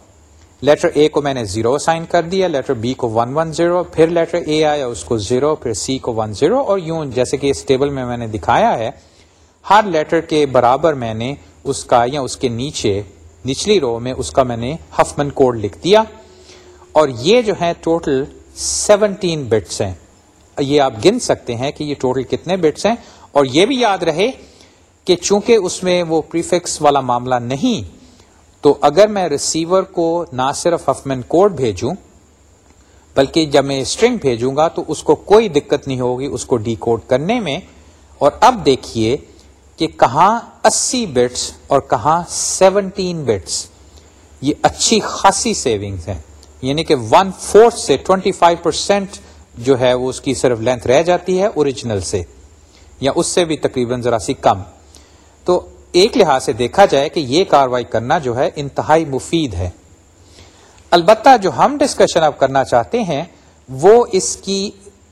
لیٹر اے کو میں نے زیرو سائن کر دیا لیٹر بی کو ون ون زیرو پھر لیٹر اے آیا اس کو زیرو پھر سی کو ون زیرو اور یوں جیسے کہ اس ٹیبل میں میں نے دکھایا ہے ہر لیٹر کے برابر میں نے اس کا یا اس کے نیچے نچلی رو میں اس کا میں نے ہفمن کوڈ لکھ دیا اور یہ جو ہے ٹوٹل سیونٹین بٹس ہیں۔ یہ آپ گن سکتے ہیں کہ یہ ٹوٹل کتنے بٹس ہیں اور یہ بھی یاد رہے کہ چونکہ اس میں وہ پریفکس والا معاملہ نہیں، تو اگر میں ریسیور کو نہ صرف ہفمن کوڈ بھیجوں، بلکہ جب میں اسٹرنگ بھیجوں گا تو اس کو کوئی دقت نہیں ہوگی، اس کو ڈی کوڈ کرنے میں۔ اور اب دیکھیے کہ کہاں اسی بٹس اور کہاں سیونٹین بٹس یہ اچھی خاصی سیونگز ہیں۔ یعنی کہ ون فورتھ سے ٹوینٹی فائیو پرسینٹ جو ہے وہ اس کی صرف لینتھ رہ جاتی ہے اوریجنل سے، یا اس سے بھی تقریباً ذرا سی کم۔ تو ایک لحاظ سے دیکھا جائے کہ یہ کاروائی کرنا جو ہے انتہائی مفید ہے۔ البتہ جو ہم ڈسکشن اب کرنا چاہتے ہیں، وہ اس کی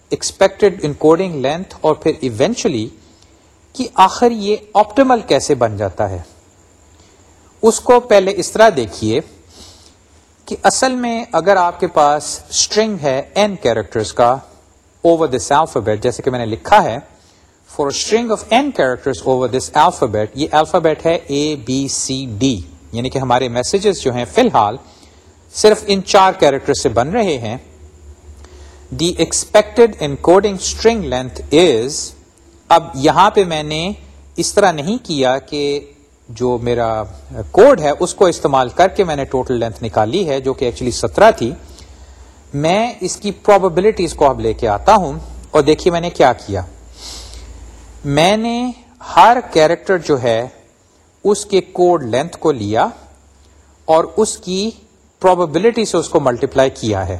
ایکسپیکٹڈ انکوڈنگ لینتھ اور پھر ایونچولی کہ آخر یہ آپٹیمل کیسے بن جاتا ہے؟ اس کو پہلے اس طرح دیکھیے کہ اصل میں اگر آپ کے پاس اسٹرنگ ہے این کیریکٹرس کا اوور دس الفابیٹ جیسے کہ میں نے لکھا ہے for string of n character over this alphabet یہ الفابیٹ ہے اے بی سی ڈی یعنی کہ ہمارے میسجز جو ہیں فی الحال صرف ان چار کیریکٹر سے بن رہے ہیں۔ The expected encoding string length is اب یہاں پہ میں نے اس طرح نہیں کیا کہ جو میرا کوڈ ہے اس کو استعمال کر کے میں نے ٹوٹل لینتھ نکالی ہے جو کہ ایکچولی سترہ تھی۔ میں اس کی پروبلٹیز کو اب لے کے آتا ہوں اور دیکھیے میں نے کیا کیا۔ میں نے ہر کیریکٹر جو ہے اس کے کوڈ لینتھ کو لیا اور اس کی پروبلٹی سے اس کو ملٹیپلائی کیا ہے۔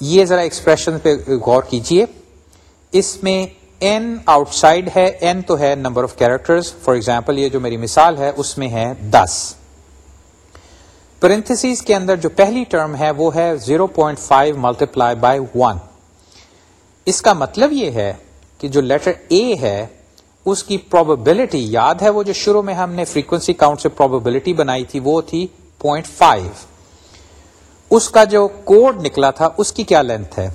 یہ ذرا ایکسپریشن پہ غور کیجیے۔ اس میں این آؤٹ سائڈ ہے این تو ہے number of character for example یہ جو میری مثال ہے، اس میں ہے دس۔ پرنتھس کے اندر جو پہلی ٹرم ہے، وہ ہے 0.5 point five multiply by one اس کا مطلب یہ ہے کہ جو لیٹر اے ہے، اس کی پروبلٹی یاد ہے، وہ جو شروع میں ہم نے فریکوینسی کاؤنٹ سے پروبلٹی بنائی تھی، وہ تھی 0.5 فائیو اس کا جو کوڈ نکلا تھا، اس کی کیا لینتھ ہے؟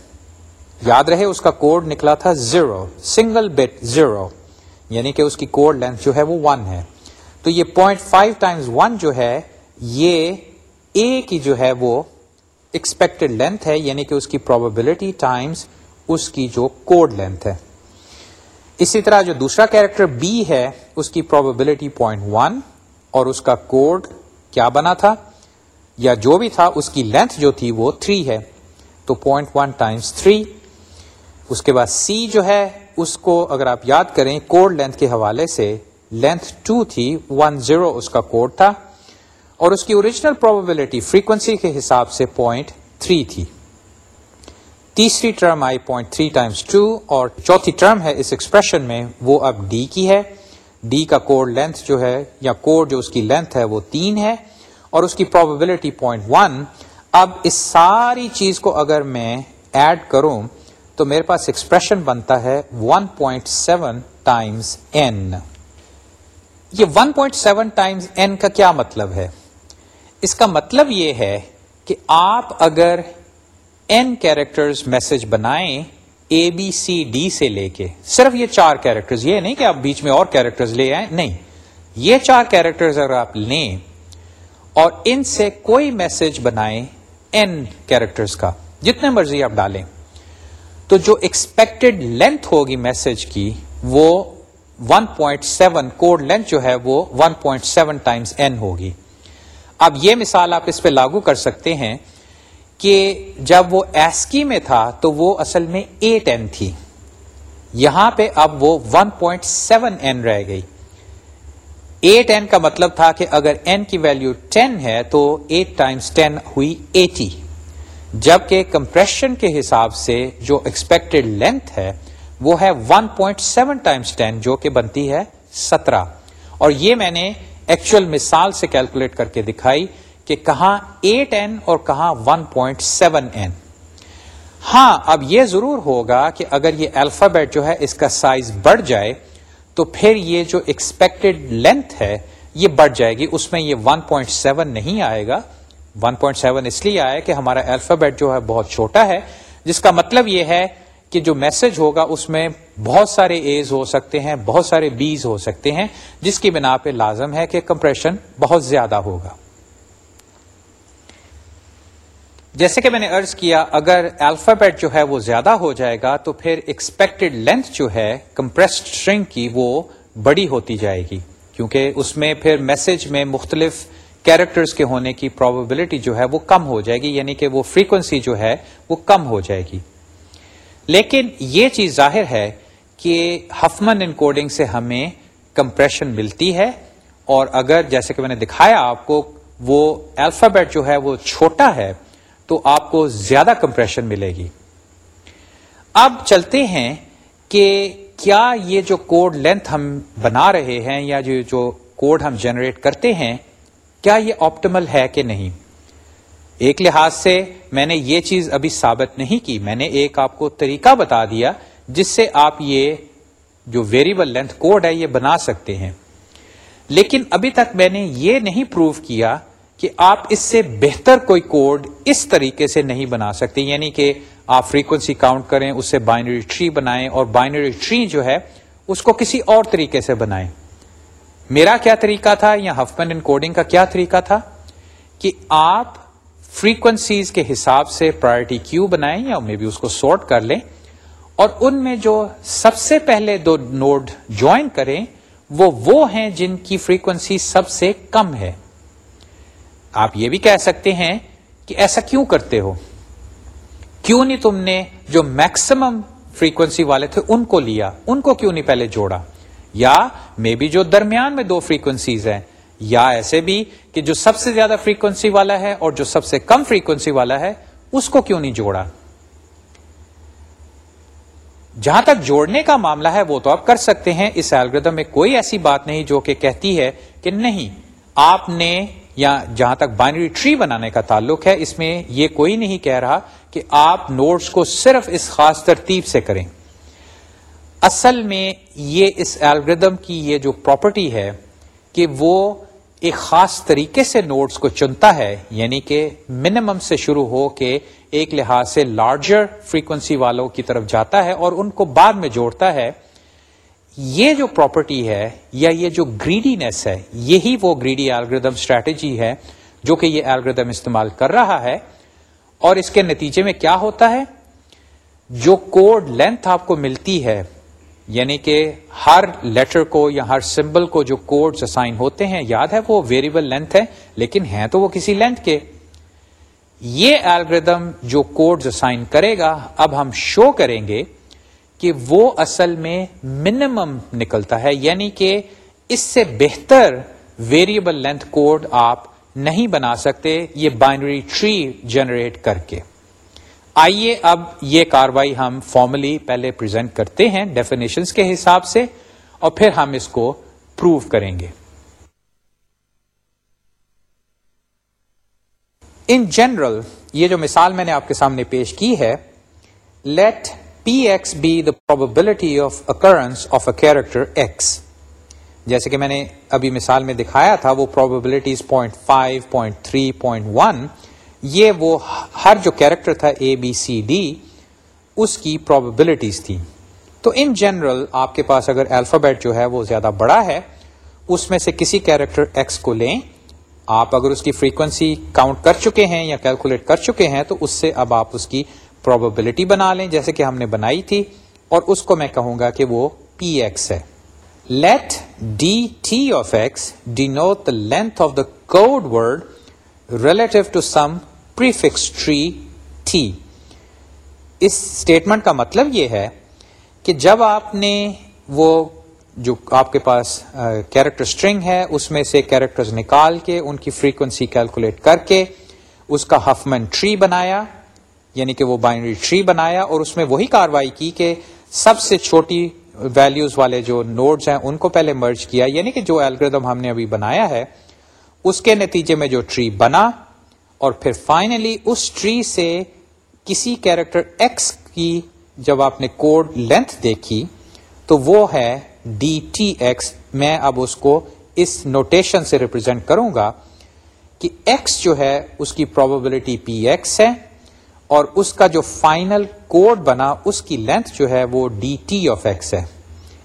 یاد رہے، اس کا کوڈ نکلا تھا زیرو، سنگل بٹ زیرو یعنی کہ اس کی کوڈ لینتھ جو ہے وہ ون ہے۔ تو یہ پوائنٹ فائیو ٹائمز ون جو ہے، یہ اے کی جو ہے وہ ایکسپیکٹڈ لینتھ ہے یعنی کہ اس کی پروبلٹی ٹائمز اس کی جو کوڈ لینتھ ہے۔ اسی طرح جو دوسرا کیریکٹر بی ہے، اس کی پروبلٹی پوائنٹ ون، اور اس کا کوڈ کیا بنا تھا؟ یا جو بھی تھا، اس کی لینتھ جو تھی وہ تھری ہے۔ تو پوائنٹ ون ٹائمس تھری اس کے بعد سی جو ہے، اس کو اگر آپ یاد کریں کوڈ لینتھ کے حوالے سے لینتھ ٹو تھی ون زیرو اس کا کوڈ تھا، اور اس کی اوریجنل پروبلٹی فریکوینسی کے حساب سے پوائنٹ تھری تھی۔ تیسری ٹرم آئی پوائنٹ تھری ٹائمس ٹو اور چوتھی ٹرم ہے اس ایکسپریشن میں، وہ اب ڈی کی ہے۔ ڈی کا کوڈ لینتھ جو ہے، یا کوڈ جو اس کی لینتھ ہے، وہ تین ہے، اور اس کی پروبلٹی پوائنٹ ون اب اس ساری چیز کو اگر میں ایڈ کروں تو میرے پاس ایکسپریشن بنتا ہے 1.7 پوائنٹ سیون ٹائمس این یہ 1.7 پوائنٹ سیون ٹائمس این کا کیا مطلب ہے؟ اس کا مطلب یہ ہے کہ آپ اگر این کیریکٹرز میسج بنائیں اے بی سی ڈی سے لے کے، صرف یہ چار کیریکٹرز یہ نہیں کہ آپ بیچ میں اور کیریکٹرز لے آئیں، نہیں. یہ چار کیریکٹرز اگر آپ لیں اور ان سے کوئی میسج بنائیں این کیریکٹرز کا، جتنے مرضی آپ ڈالیں۔ تو جو ایکسپیکٹڈ لینتھ ہوگی میسج کی، وہ 1.7 کوڈ لینتھ جو ہے وہ 1.7 ٹائمز این ہوگی. اب یہ مثال آپ اس پہ لاگو کر سکتے ہیں کہ جب وہ ایسکی میں تھا تو وہ اصل میں ایٹ این تھی. یہاں پہ اب وہ 1.7 این رہ گئی. ایٹ این کا مطلب تھا کہ اگر این کی ویلو 10 ہے تو ایٹ ٹائمس ٹین ہوئی ایٹی جبکہ کمپریشن کے حساب سے جو ایکسپیکٹڈ لینتھ ہے، وہ ہے 1.7 پوائنٹ سیون ٹائمس ٹین جو کہ بنتی ہے سترہ۔ اور یہ میں نے ایکچوئل مثال سے کیلکولیٹ کر کے دکھائی کہ کہاں ایٹ این اور کہاں 1.7 پوائنٹ سیون این ہاں اب یہ ضرور ہوگا کہ اگر یہ الفابیٹ جو ہے اس کا سائز بڑھ جائے، تو پھر یہ جو ایکسپیکٹڈ لینتھ ہے، یہ بڑھ جائے گی، اس میں یہ 1.7 نہیں آئے گا۔ 1.7 اس لیے آیا کہ ہمارا الفابیٹ جو ہے بہت چھوٹا ہے، جس کا مطلب یہ ہے کہ جو میسج ہوگا اس میں بہت سارے ایز ہو سکتے ہیں، بہت سارے بیز ہو سکتے ہیں، جس کی بنا پہ لازم ہے کہ کمپریشن بہت زیادہ ہوگا۔ جیسے کہ میں نے ارض کیا، اگر الفابیٹ جو ہے وہ زیادہ ہو جائے گا تو پھر ایکسپیکٹڈ لینتھ جو ہے کمپریسڈ اسٹرنگ کی وہ بڑی ہوتی جائے گی، کیونکہ اس میں پھر میسج میں مختلف کیریکٹرز کے ہونے کی پروبیبلٹی جو ہے وہ کم ہو جائے گی یعنی کہ وہ فریکوینسی جو ہے وہ کم ہو جائے گی۔ لیکن یہ چیز ظاہر ہے کہ ہفمن ان کوڈنگ سے ہمیں کمپریشن ملتی ہے، اور اگر جیسے کہ میں نے دکھایا آپ کو، وہ الفابیٹ جو ہے وہ چھوٹا ہے، تو آپ کو زیادہ کمپریشن ملے گی۔ اب چلتے ہیں کہ کیا یہ جو کوڈ لینتھ ہم بنا رہے ہیں یا جو کوڈ ہم جنریٹ کرتے ہیں کیا یہ آپٹیمل ہے کہ نہیں؟ ایک لحاظ سے میں نے یہ چیز ابھی ثابت نہیں کی، میں نے ایک آپ کو طریقہ بتا دیا جس سے آپ یہ جو ویریبل لینتھ کوڈ ہے یہ بنا سکتے ہیں۔ لیکن ابھی تک میں نے یہ نہیں پروف کیا کہ آپ اس سے بہتر کوئی کوڈ اس طریقے سے نہیں بنا سکتے۔ یعنی کہ آپ فریکوینسی کاؤنٹ کریں، اس سے بائنری ٹری بنائیں اور بائنری ٹری جو ہے اس کو کسی اور طریقے سے بنائیں۔ میرا کیا طریقہ تھا یا ہفمن ان کوڈنگ کا کیا طریقہ تھا کہ آپ فریکوینسیز کے حساب سے پرائرٹی کیو بنائیں یا میں بھی اس کو سارٹ کر لیں اور ان میں جو سب سے پہلے دو نوڈ جوائن کریں وہ وہ ہیں جن کی فریکوینسی سب سے کم ہے۔ آپ یہ بھی کہہ سکتے ہیں کہ ایسا کیوں کرتے ہو؟ کیوں نہیں تم نے جو میکسیمم فریکوینسی والے تھے ان کو لیا؟ ان کو کیوں نہیں پہلے جوڑا؟ یا مے بھی جو درمیان میں دو فریکوینسیز ہیں، یا ایسے بھی کہ جو سب سے زیادہ فریکوینسی والا ہے اور جو سب سے کم فریکوینسی والا ہے، اس کو کیوں نہیں جوڑا؟ جہاں تک جوڑنے کا معاملہ ہے، وہ تو آپ کر سکتے ہیں۔ اس الگریدم میں کوئی ایسی بات نہیں جو کہ کہتی ہے کہ نہیں، آپ نے یا جہاں تک بائنری ٹری بنانے کا تعلق ہے، اس میں یہ کوئی نہیں کہہ رہا کہ آپ نوٹس کو صرف اس خاص ترتیب سے کریں۔ اصل میں یہ اس الگریدم کی یہ جو پراپرٹی ہے کہ وہ ایک خاص طریقے سے نوٹس کو چنتا ہے یعنی کہ منیمم سے شروع ہو کے ایک لحاظ سے لارجر فریکوینسی والوں کی طرف جاتا ہے اور ان کو بعد میں جوڑتا ہے۔ یہ جو پراپرٹی ہے یا یہ جو گریڈینس ہے، یہی وہ گریڈی الگریدم اسٹریٹجی ہے جو کہ یہ الگریدم استعمال کر رہا ہے۔ اور اس کے نتیجے میں کیا ہوتا ہے؟ جو کوڈ لینتھ آپ کو ملتی ہے یعنی کہ ہر لیٹر کو یا ہر سمبل کو جو کوڈز اسائن ہوتے ہیں، یاد ہے وہ ویریبل لینتھ ہے، لیکن ہیں تو وہ کسی لینتھ کے۔ یہ الگریدم جو کوڈز اسائن کرے گا، اب ہم شو کریں گے کہ وہ اصل میں منیمم نکلتا ہے یعنی کہ اس سے بہتر ویریبل لینتھ کوڈ آپ نہیں بنا سکتے، یہ بائنری ٹری جنریٹ کر کے۔ آئیے اب یہ کاروائی ہم فارملی پہلے پریزنٹ کرتے ہیں ڈیفینیشنس کے حساب سے اور پھر ہم اس کو پروو کریں گے۔ ان جنرل یہ جو مثال میں نے آپ کے سامنے پیش کی ہے let p x be the probability of occurrence of a character x جیسے کہ میں نے ابھی مثال میں دکھایا تھا، وہ probabilities point five point three point one یہ وہ ہر جو کیریکٹر تھا اے بی سی ڈی اس کی پروبلٹیز تھی تو ان جنرل آپ کے پاس اگر الفابیٹ جو ہے وہ زیادہ بڑا ہے، اس میں سے کسی کیریکٹر ایکس کو لیں، آپ اگر اس کی فریکوینسی کاؤنٹ کر چکے ہیں یا کیلکولیٹ کر چکے ہیں، تو اس سے اب آپ اس کی پروبلٹی بنا لیں، جیسے کہ ہم نے بنائی تھی۔ اور اس کو میں کہوں گا کہ وہ پی ایکس ہے۔ Let d t of x denote the length of the code word relative to some prefix tree t us statement کا مطلب یہ ہے کہ جب آپ نے وہ جو آپ کے پاس کیریکٹر اسٹرنگ ہے، اس میں سے کیریکٹر نکال کے، ان کی فریکوینسی کیلکولیٹ کر کے، اس کا ہفمن ٹری بنایا یعنی کہ وہ بائنری ٹری بنایا، اور اس میں وہی کاروائی کی کہ سب سے چھوٹی ویلیوز والے جو نوڈز ہیں، ان کو پہلے مرج کیا یعنی کہ جو الگریدم ہم نے ابھی بنایا ہے اس کے نتیجے میں جو ٹری بنا اور پھر فائنلی اس ٹری سے کسی کیریکٹر ایکس کی جب آپ نے کوڈ لینتھ دیکھی تو وہ ہے ڈی ٹی ایکس میں اب اس کو اس نوٹیشن سے ریپرزینٹ کروں گا کہ ایکس جو ہے اس کی پروبلٹی پی ایکس ہے اور اس کا جو فائنل کوڈ بنا اس کی لینتھ جو ہے وہ ڈی ٹی آف ایکس ہے۔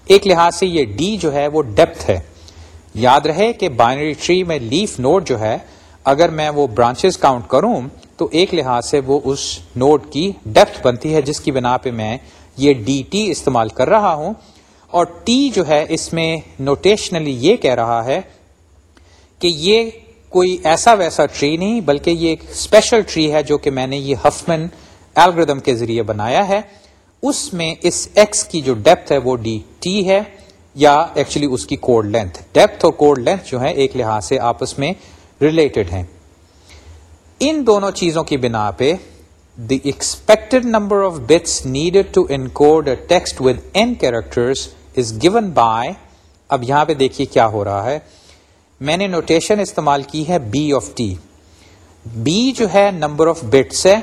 ایک لحاظ سے یہ ڈی جو ہے وہ ڈیپتھ ہے۔ یاد رہے کہ بائنری ٹری میں لیف نوڈ جو ہے، اگر میں وہ برانچز کاؤنٹ کروں، تو ایک لحاظ سے وہ اس نوڈ کی ڈیپتھ بنتی ہے، جس کی بنا پہ میں یہ ڈی ٹی استعمال کر رہا ہوں۔ اور ٹی جو ہے، اس میں نوٹیشنلی یہ کہہ رہا ہے کہ یہ کوئی ایسا ویسا ٹری نہیں، بلکہ یہ ایک اسپیشل ٹری ہے، جو کہ میں نے یہ ہفمن الگریدم کے ذریعے بنایا ہے۔ اس میں اس ایکس کی جو ڈیپتھ ہے، وہ ڈی ٹی ہے۔ یا ایکچولی اس کی کوڈ لینتھ ڈیپتھ اور کوڈ لینتھ جو ہے ایک لحاظ سے آپس میں ریلیٹڈ ہیں. ان دونوں چیزوں کی بنا پہ the expected number of bits needed to encode text with n characters is given by اب یہاں پہ دیکھیے کیا ہو رہا ہے. میں نے نوٹیشن استعمال کی ہے بی آف ٹی بی جو ہے نمبر آف بٹس ہے.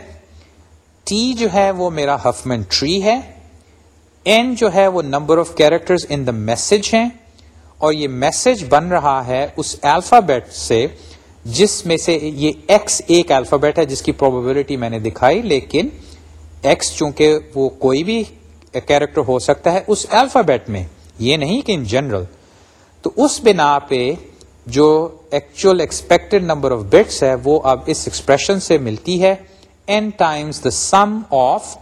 ٹی جو ہے وہ میرا ہفمن ٹری ہے. این جو ہے وہ number of character in the message ہے اور یہ میسج بن رہا ہے اس الفابیٹ سے جس میں سے یہ ایکس ایک الفابیٹ ہے جس کی پروبیبلٹی میں نے دکھائی، لیکن ایکس چونکہ وہ کوئی بھی کیریکٹر ہو سکتا ہے اس الفابیٹ میں، یہ نہیں کہ ان جنرل تو اس بنا پہ جو actual expected number of bits ہے، وہ اب اس ایکسپریشن سے ملتی ہے n times the sum of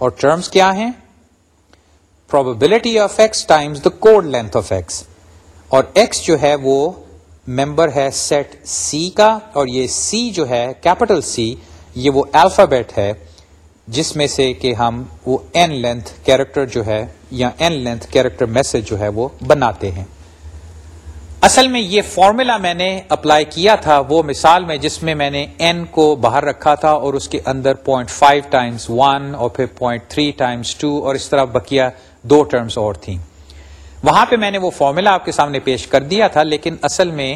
اور ٹرمز کیا ہیں؟ Probability of x times the code length of x اور ایکس جو ہے وہ ممبر ہے سیٹ سی کا اور یہ سی جو ہے کیپٹل سی یہ وہ الفابیٹ ہے جس میں سے کہ ہم وہ این لینتھ کیریکٹر جو ہے یا این لینتھ کیریکٹر میسج جو ہے وہ بناتے ہیں۔ اصل میں یہ فارمولا میں نے اپلائی کیا تھا، وہ مثال میں جس میں میں نے این کو باہر رکھا تھا اور اس کے اندر پوائنٹ فائیو ٹائمس ون اور پھر پوائنٹ تھری ٹائمس ٹو اور اس طرح بکیا دو ٹرمز اور تھیں۔ وہاں پہ میں نے وہ فارمولا آپ کے سامنے پیش کر دیا تھا، لیکن اصل میں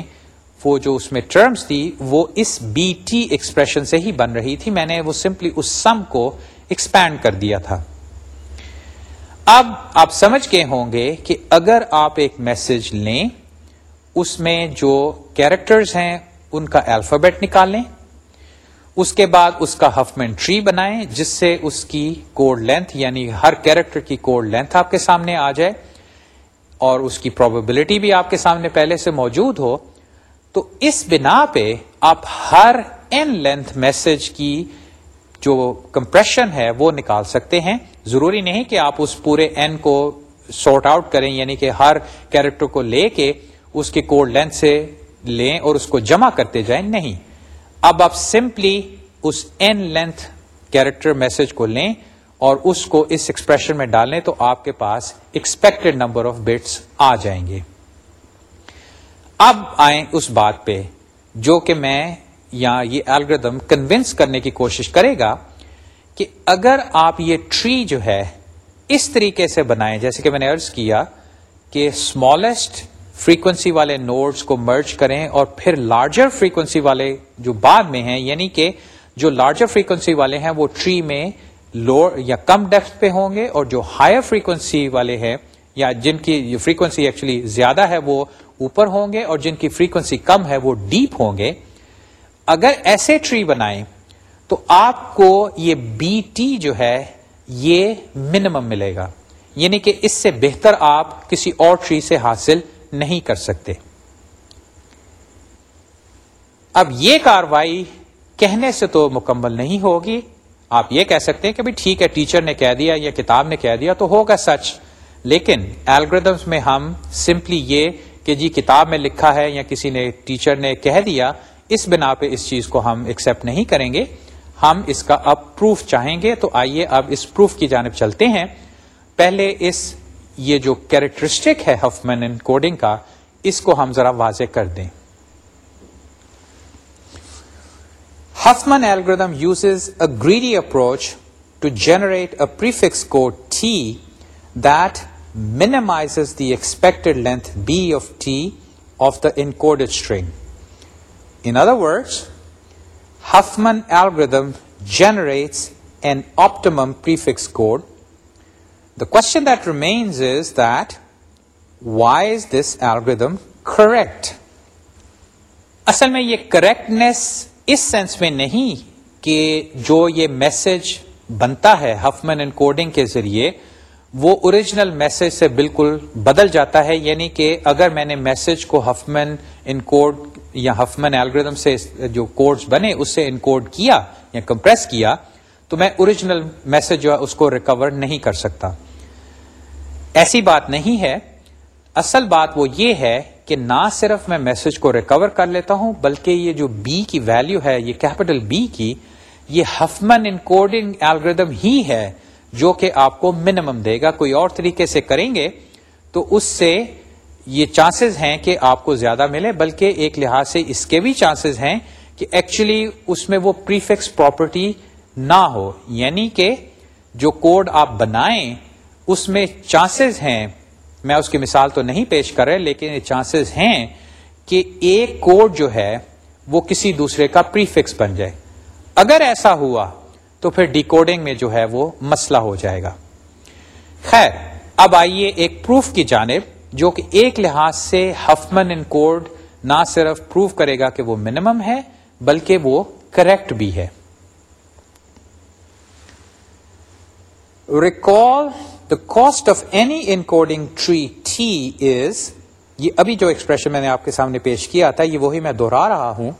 وہ جو اس میں ٹرمز تھی، وہ اس بی ٹی ایکسپریشن سے ہی بن رہی تھی۔ میں نے وہ سمپلی اس سم کو ایکسپینڈ کر دیا تھا۔ اب آپ سمجھ کے ہوں گے کہ اگر آپ ایک میسج لیں، اس میں جو کیریکٹرز ہیں، ان کا الفابیٹ نکالیں اس کے بعد اس کا ہفمین ٹری بنائیں، جس سے اس کی کوڈ لینتھ یعنی ہر کیریکٹر کی کوڈ لینتھ آپ کے سامنے آ جائے اور اس کی پروبیبلٹی بھی آپ کے سامنے پہلے سے موجود ہو، تو اس بنا پہ آپ ہر این لینتھ میسج کی جو کمپریشن ہے وہ نکال سکتے ہیں۔ ضروری نہیں کہ آپ اس پورے این کو سارٹ آؤٹ کریں یعنی کہ ہر کیریکٹر کو لے کے اس کے کوڈ لینتھ سے لیں اور اس کو جمع کرتے جائیں، نہیں۔ اب آپ سمپلی اس این لینتھ کیریکٹر میسج کو لیں اور اس کو اس ایکسپریشن میں ڈالیں تو آپ کے پاس ایکسپیکٹڈ نمبر آف بٹس آ جائیں گے۔ اب آئیں اس بات پہ جو کہ میں یا یہ الگریدم کنوینس کرنے کی کوشش کرے گا کہ اگر آپ یہ ٹری جو ہے اس طریقے سے بنائیں، جیسے کہ میں نے ارض کیا کہ اسمالسٹ فریکوینسی والے نوڈز کو مرچ کریں اور پھر لارجر فریکوینسی والے جو بعد میں ہیں یعنی کہ جو لارجر فریکوینسی والے ہیں، وہ ٹری میں لوور یا کم ڈیپتھ پہ ہوں گے اور جو ہائر فریکوینسی والے ہیں، یا جن کی فریکوینسی ایکچولی زیادہ ہے، وہ اوپر ہوں گے اور جن کی فریکوینسی کم ہے، وہ ڈیپ ہوں گے۔ اگر ایسے ٹری بنائیں تو آپ کو یہ بی ٹی جو ہے، یہ منیمم ملے گا۔ یعنی کہ اس سے بہتر آپ کسی اور ٹری سے حاصل نہیں کر سکتے۔ اب یہ کاروائی کہنے سے تو مکمل نہیں ہوگی۔ آپ یہ کہہ سکتے ہیں کہ ٹھیک ہے، ٹیچر نے کہہ دیا یا کتاب نے کہہ دیا تو ہوگا سچ۔ لیکن الگریدمس میں ہم سمپلی یہ کہ جی کتاب میں لکھا ہے یا کسی نے ٹیچر نے کہہ دیا، اس بنا پہ اس چیز کو ہم ایکسپٹ نہیں کریں گے۔ ہم اس کا اب پروف چاہیں گے۔ تو آئیے اب اس پروف کی جانب چلتے ہیں۔ پہلے اس یہ جو کیریکٹرسٹک ہے ہفمن ان کوڈنگ کا، اس کو ہم ذرا واضح کر دیں۔ Huffman algorithm uses a greedy approach to generate an prefix code T that minimize the expected length B of T of the encoded string in other words Huffman algorithm generates an optimum prefix code The question that remains is that why is this algorithm correct? اصل میں یہ correctness اس sense میں نہیں کہ جو یہ message بنتا ہے ہفمن اینڈ کوڈنگ کے ذریعے، وہ اوریجنل میسج سے بالکل بدل جاتا ہے یعنی کہ اگر میں نے میسج کو ہفمن ان کوڈ یا ہفمن الگریدم سے جو کوڈز بنے، اس سے ان کوڈ کیا یا کمپریس کیا، تو میں اوریجنل میسج جو ہے اس کو ریکور نہیں کر سکتا ایسی بات نہیں ہے۔ اصل بات وہ یہ ہے کہ نہ صرف میں میسج کو ریکور کر لیتا ہوں، بلکہ یہ جو بی کی ویلو ہے، یہ کیپٹل بی کی، یہ ہفمن ان کوڈنگ الگریدم ہی ہے جو کہ آپ کو منیمم دے گا۔ کوئی اور طریقے سے کریں گے تو اس سے یہ چانسز ہیں کہ آپ کو زیادہ ملے، بلکہ ایک لحاظ سے اس کے بھی چانسز ہیں کہ ایکچولی اس میں وہ پریفکس پراپرٹی نہ ہو۔ یعنی کہ جو کوڈ آپ بنائیں اس میں چانسز ہیں. میں اس کی مثال تو نہیں پیش کر رہے، لیکن یہ چانسز ہیں کہ ایک کوڈ جو ہے، وہ کسی دوسرے کا پریفکس بن جائے۔ اگر ایسا ہوا، تو پھر ڈیکوڈنگ میں جو ہے، وہ مسئلہ ہو جائے گا۔ خیر، اب آئیے ایک پروف کی جانب، جو کہ ایک لحاظ سے ہفمن ان کوڈ نہ صرف پروف کرے گا کہ وہ منیمم ہے، بلکہ وہ کریکٹ بھی ہے۔ Recall the cost of any encoding tree T is یہ ابھی جو ایکسپریشن میں نے آپ کے سامنے پیش کیا تھا، یہ وہی میں دوہرا رہا ہوں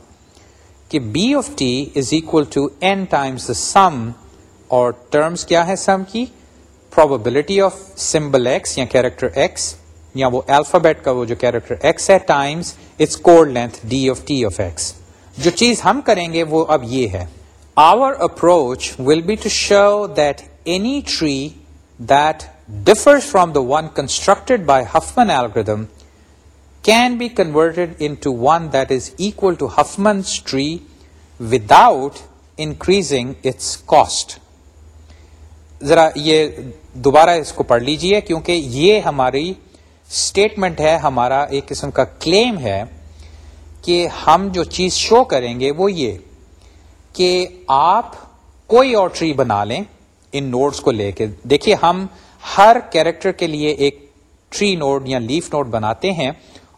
کہ B of T is equal to n times sum اور ٹرمز کیا ہے سم کی؟ پروبلٹی آف سمبل ایکس یا کیریکٹر ایکس یا وہ الفابیٹ کا وہ جو کیریکٹر ایکس ہے times its code length d of T of x جو چیز ہم کریں گے وہ اب یہ ہے۔ Our approach will be to show that any tree that differ from the one constructed by Huffman algorithm can be converted into one that is equal to Huffman's tree without increasing its cost. ذرا یہ دوبارہ اس کو پڑھ لیجیے کیونکہ یہ ہماری statement ہے ہمارا ایک قسم کا کلیم ہے کہ ہم جو چیز شو کریں گے وہ یہ کہ آپ کوئی اور ٹری بنا لیں ان نوڈز کو لے کے۔ دیکھیے، ہم ہر کیریکٹر کے لیے ایک ٹری نوڈ یا لیف نوڈ بناتے ہیں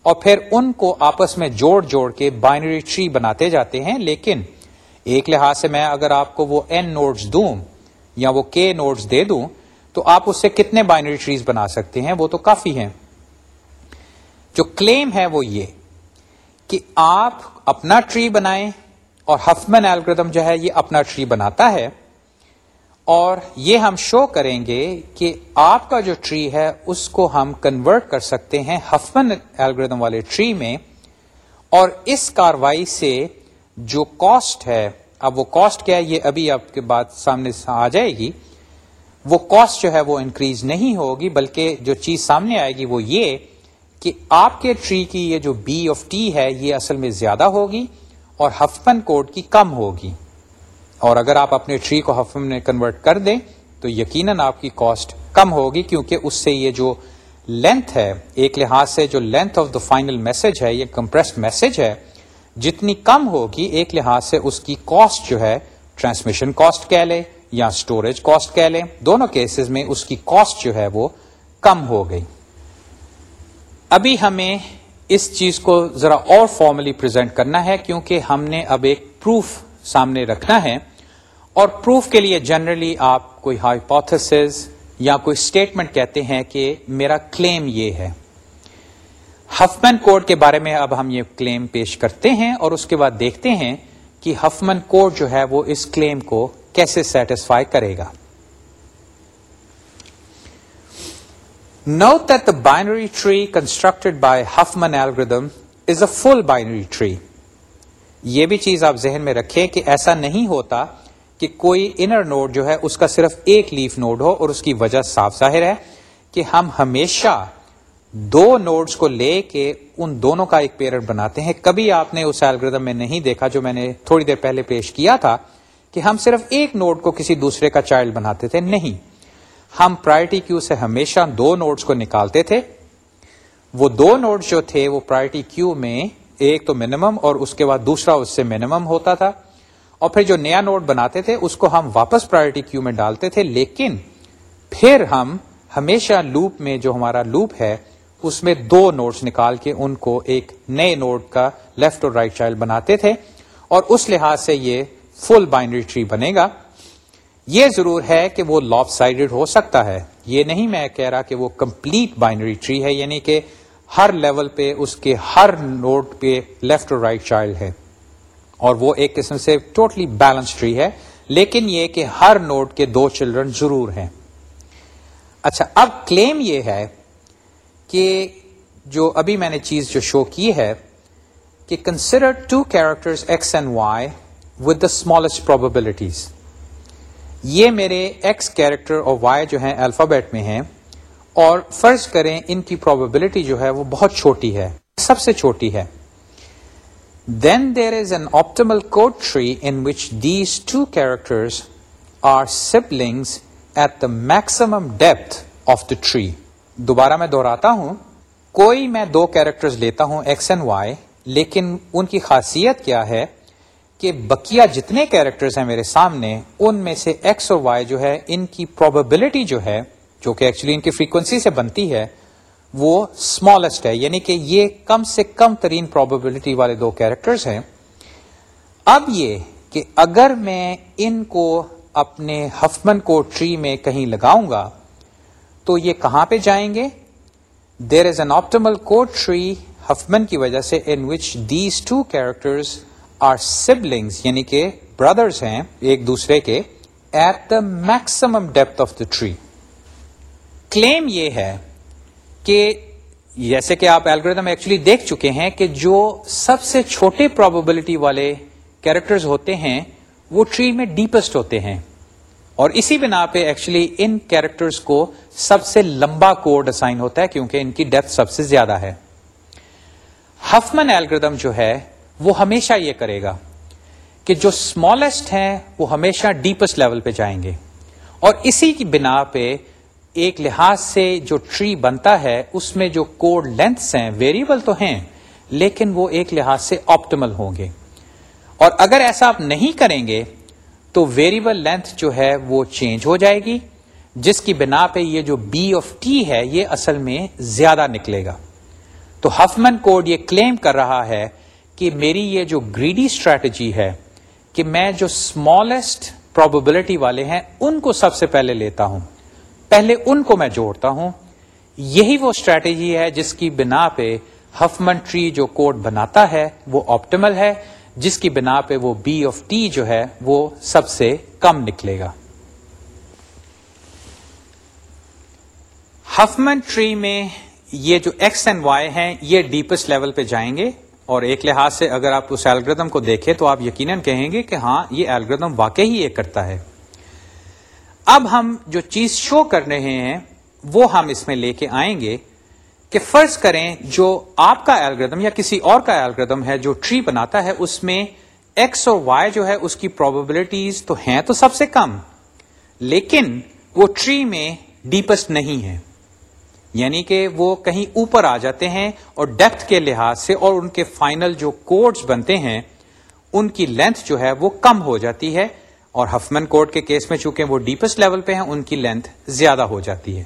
اور پھر ان کو آپس میں جوڑ جوڑ کے بائنری ٹری بناتے جاتے ہیں۔ لیکن ایک لحاظ سے میں اگر آپ کو وہ این نوٹس دوں یا وہ کے نوٹس دے دوں، تو آپ اس سے کتنے بائنری ٹریز بنا سکتے ہیں؟ وہ تو کافی ہیں۔ جو کلیم ہے وہ یہ کہ آپ اپنا ٹری بنائیں اور ہفمن الگریدم جو ہے یہ اپنا ٹری بناتا ہے۔ اور یہ ہم شو کریں گے کہ آپ کا جو ٹری ہے، اس کو ہم کنورٹ کر سکتے ہیں ہفمن الگریدم والے ٹری میں، اور اس کاروائی سے جو کاسٹ ہے، اب وہ کاسٹ کیا ہے؟ یہ ابھی آپ کے بات سامنے آ جائے گی۔ وہ کاسٹ جو ہے، وہ انکریز نہیں ہوگی، بلکہ جو چیز سامنے آئے گی وہ یہ کہ آپ کے ٹری کی یہ جو بی آف ٹی ہے، یہ اصل میں زیادہ ہوگی اور ہفمن کوڈ کی کم ہوگی۔ اور اگر آپ اپنے ٹری کو ہفم میں کنورٹ کر دیں، تو یقیناً آپ کی کاسٹ کم ہوگی، کیونکہ اس سے یہ جو لینتھ ہے، ایک لحاظ سے جو length of the final message ہے، یہ کمپریس میسج ہے، جتنی کم ہوگی، ایک لحاظ سے اس کی کاسٹ جو ہے ٹرانسمیشن کاسٹ کہہ لے یا اسٹوریج کاسٹ کہہ لیں، دونوں کیسز میں اس کی کاسٹ جو ہے وہ کم ہو گئی۔ ابھی ہمیں اس چیز کو ذرا اور فارملی پرزینٹ کرنا ہے، کیونکہ ہم نے اب ایک پروف سامنے رکھنا ہے۔ اور پروف کے لیے جنرلی آپ کوئی ہائیپوتھس یا کوئی اسٹیٹمنٹ کہتے ہیں کہ میرا کلیم یہ ہے۔ ہفمن کوڈ کے بارے میں اب ہم یہ کلیم پیش کرتے ہیں اور اس کے بعد دیکھتے ہیں کہ ہفمن کوڈ جو ہے وہ اس کلیم کو کیسے سیٹسفائی کرے گا۔ Know that the binary tree constructed by Huffman algorithm is a full binary tree یہ بھی چیز آپ ذہن میں رکھیں کہ ایسا نہیں ہوتا کہ کوئی انر نوڈ جو ہے اس کا صرف ایک لیف نوڈ ہو اور اس کی وجہ صاف ظاہر ہے کہ ہم ہمیشہ دو نوڈز کو لے کے ان دونوں کا ایک پیرنٹ بناتے ہیں۔ کبھی آپ نے اس ایلگردم میں نہیں دیکھا جو میں نے تھوڑی دیر پہلے پیش کیا تھا کہ ہم صرف ایک نوڈ کو کسی دوسرے کا چائلڈ بناتے تھے۔ نہیں۔ ہم پرائرٹی کیو سے ہمیشہ دو نوڈز کو نکالتے تھے۔ وہ دو نوڈ جو تھے وہ پرائرٹی کیو میں ایک تو منیمم اور اس کے بعد دوسرا اس سے منیمم ہوتا تھا۔ اور پھر جو نیا نوڈ بناتے تھے، اس کو ہم واپس پرائرٹی کیو میں ڈالتے تھے، لیکن پھر ہم ہمیشہ لوپ میں جو ہمارا لوپ ہے، اس میں دو نوٹس نکال کے ان کو ایک نئے نوٹ کا لیفٹ اور رائٹ چائلڈ بناتے تھے، اور اس لحاظ سے یہ فل بائنڈری ٹری بنے گا۔ یہ ضرور ہے کہ وہ لاف سائڈڈ ہو سکتا ہے۔ یہ نہیں میں کہہ رہا کہ وہ کمپلیٹ بائنری ٹری ہے یعنی کہ ہر لیول پہ اس کے ہر نوٹ پہ لیفٹ اور رائٹ چائلڈ ہے۔ اور وہ ایک قسم سے ٹوٹلی بیلنس ٹری ہے، لیکن یہ کہ ہر نوٹ کے دو چلڈرن ضرور ہیں۔ اچھا اب کلیم یہ ہے کہ جو ابھی میں نے چیز جو شو کی ہے کہ consider two character x and y with the smallest probabilities یہ میرے ایکس کیریکٹر اور وائی جو ہیں الفابیٹ میں ہیں اور فرض کریں ان کی پروبلٹی جو ہے وہ بہت چھوٹی ہے، سب سے چھوٹی ہے۔ Then there is an optimal code tree in which these two characters are siblings at the maximum depth of the tree دوبارہ میں دہراتا ہوں، کوئی میں دو کیریکٹرز لیتا ہوں ایکس اینڈ وائی لیکن ان کی خاصیت کیا ہے کہ بکیا جتنے کیریکٹرز ہیں میرے سامنے، ان میں سے ایکس اور وائی جو ہے، ان کی پروبیبلٹی جو ہے، جو کہ ایکچولی ان کی فریکوینسی سے بنتی ہے وہ اسمالسٹ ہے یعنی کہ یہ کم سے کم ترین پروبیبلٹی والے دو کیریکٹرز ہیں۔ اب یہ کہ اگر میں ان کو اپنے ہفمن کو ٹری میں کہیں لگاؤں گا تو یہ کہاں پہ جائیں گے؟ There is an optimal code tree Huffman کی وجہ سے in which these two characters are siblings یعنی کہ بردرس ہیں ایک دوسرے کے at the maximum depth of the tree claim یہ ہے کہ جیسے کہ آپ ایلگردم ایکچولی دیکھ چکے ہیں کہ جو سب سے چھوٹے پروبیبلٹی والے کیریکٹرز ہوتے ہیں، وہ ٹری میں ڈیپسٹ ہوتے ہیں۔ اور اسی بنا پہ ایکچولی ان کیریکٹرز کو سب سے لمبا کوڈ اسائن ہوتا ہے کیونکہ ان کی ڈیپتھ سب سے زیادہ ہے۔ ہفمن ایلگردم جو ہے، وہ ہمیشہ یہ کرے گا کہ جو اسمالسٹ ہیں، وہ ہمیشہ ڈیپسٹ لیول پہ جائیں گے۔ اور اسی کی بنا پہ ایک لحاظ سے جو ٹری بنتا ہے، اس میں جو کوڈ لینتھس ہیں ویریبل تو ہیں، لیکن وہ ایک لحاظ سے آپٹیمل ہوں گے۔ اور اگر ایسا آپ نہیں کریں گے، تو ویریبل لینتھ جو ہے، وہ چینج ہو جائے گی۔ جس کی بنا پہ یہ جو بی آف ٹی ہے، یہ اصل میں زیادہ نکلے گا۔ تو ہفمن کوڈ یہ کلیم کر رہا ہے کہ میری یہ جو گریڈی اسٹریٹجی ہے، کہ میں جو اسمالسٹ پروبلٹی والے ہیں، ان کو سب سے پہلے لیتا ہوں۔ پہلے ان کو میں جوڑتا ہوں۔ یہی وہ اسٹریٹجی ہے جس کی بنا پہ ہفمن ٹری جو کوڈ بناتا ہے وہ آپٹیمل ہے، جس کی بنا پہ وہ بی آف ٹی جو ہے وہ سب سے کم نکلے گا۔ ہفمن ٹری میں یہ جو ایکس اینڈ وائی ہیں، یہ ڈیپسٹ لیول پہ جائیں گے۔ اور ایک لحاظ سے اگر آپ اس ایلگردم کو دیکھیں تو آپ یقیناً کہیں گے کہ ہاں یہ ایلگردم واقعی یہ کرتا ہے۔ اب ہم جو چیز شو کر رہے ہیں، وہ ہم اس میں لے کے آئیں گے کہ فرض کریں جو آپ کا الگریدم یا کسی اور کا الگریدم ہے جو ٹری بناتا ہے، اس میں ایکس اور وائی جو ہے، اس کی پروبیبلٹیز تو ہیں تو سب سے کم۔ لیکن وہ ٹری میں ڈیپسٹ نہیں ہے۔ یعنی کہ وہ کہیں اوپر آ جاتے ہیں اور ڈیپتھ کے لحاظ سے اور ان کے فائنل جو کوڈز بنتے ہیں، ان کی لینتھ جو ہے، وہ کم ہو جاتی ہے۔ اور ہفمن کوڈ کے کیس میں چونکہ وہ ڈیپسٹ لیول پہ ہیں، ان کی لینتھ زیادہ ہو جاتی ہے۔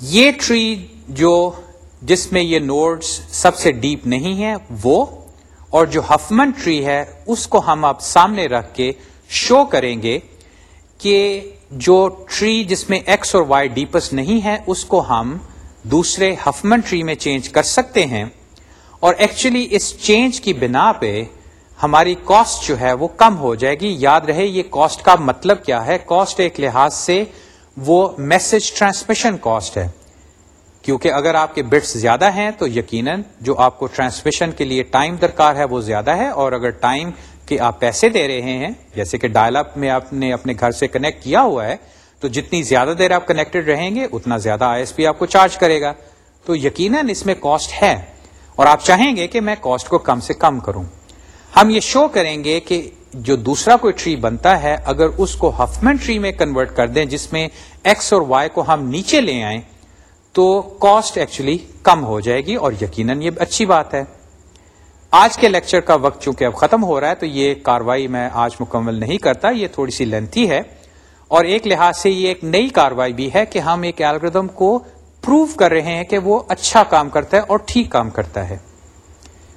یہ ٹری جو جس میں یہ نوڈز سب سے ڈیپ نہیں ہے وہ اور جو ہفمن ٹری ہے، اس کو ہم اب سامنے رکھ کے شو کریں گے کہ جو ٹری جس میں ایکس اور وائی ڈیپس نہیں ہے اس کو ہم دوسرے ہفمن ٹری میں چینج کر سکتے ہیں۔ اور ایکچولی اس چینج کی بنا پہ ہماری کاسٹ جو ہے وہ کم ہو جائے گی۔ یاد رہے یہ کاسٹ کا مطلب کیا ہے؟ کاسٹ ایک لحاظ سے وہ میسج ٹرانسمیشن کاسٹ ہے۔ کیونکہ اگر آپ کے بٹس زیادہ ہیں تو یقیناً جو آپ کو ٹرانسمیشن کے لیے ٹائم درکار ہے وہ زیادہ ہے۔ اور اگر ٹائم کے آپ پیسے دے رہے ہیں، جیسے کہ ڈائل اپ میں آپ نے اپنے گھر سے کنیکٹ کیا ہوا ہے، تو جتنی زیادہ دیر آپ کنیکٹڈ رہیں گے، اتنا زیادہ آئی ایس پی آپ کو چارج کرے گا۔ تو یقیناً اس میں کاسٹ ہے۔ اور آپ چاہیں گے کہ میں کاسٹ کو کم سے کم کروں۔ ہم یہ شو کریں گے کہ جو دوسرا کوئی ٹری بنتا ہے، اگر اس کو ہفمن ٹری میں کنورٹ کر دیں، جس میں ایکس اور وائی کو ہم نیچے لے آئیں، تو کاسٹ ایکچولی کم ہو جائے گی اور یقیناً یہ اچھی بات ہے۔ آج کے لیکچر کا وقت چونکہ اب ختم ہو رہا ہے، تو یہ کاروائی میں آج مکمل نہیں کرتا، یہ تھوڑی سی لینتھی ہے۔ اور ایک لحاظ سے یہ ایک نئی کاروائی بھی ہے کہ ہم ایک الگریدم کو پروو کر رہے ہیں کہ وہ اچھا کام کرتا ہے اور ٹھیک کام کرتا ہے۔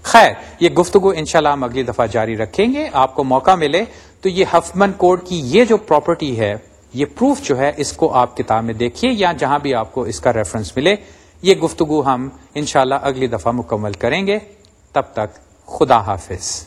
خیر، یہ گفتگو انشاءاللہ ہم اگلی دفعہ جاری رکھیں گے، آپ کو موقع ملے تو یہ ہفمن کوڈ کی یہ جو پراپرٹی ہے، یہ پروف جو ہے، اس کو آپ کتاب میں دیکھیے یا جہاں بھی آپ کو اس کا ریفرنس ملے۔ یہ گفتگو ہم انشاءاللہ اگلی دفعہ مکمل کریں گے۔ تب تک خدا حافظ۔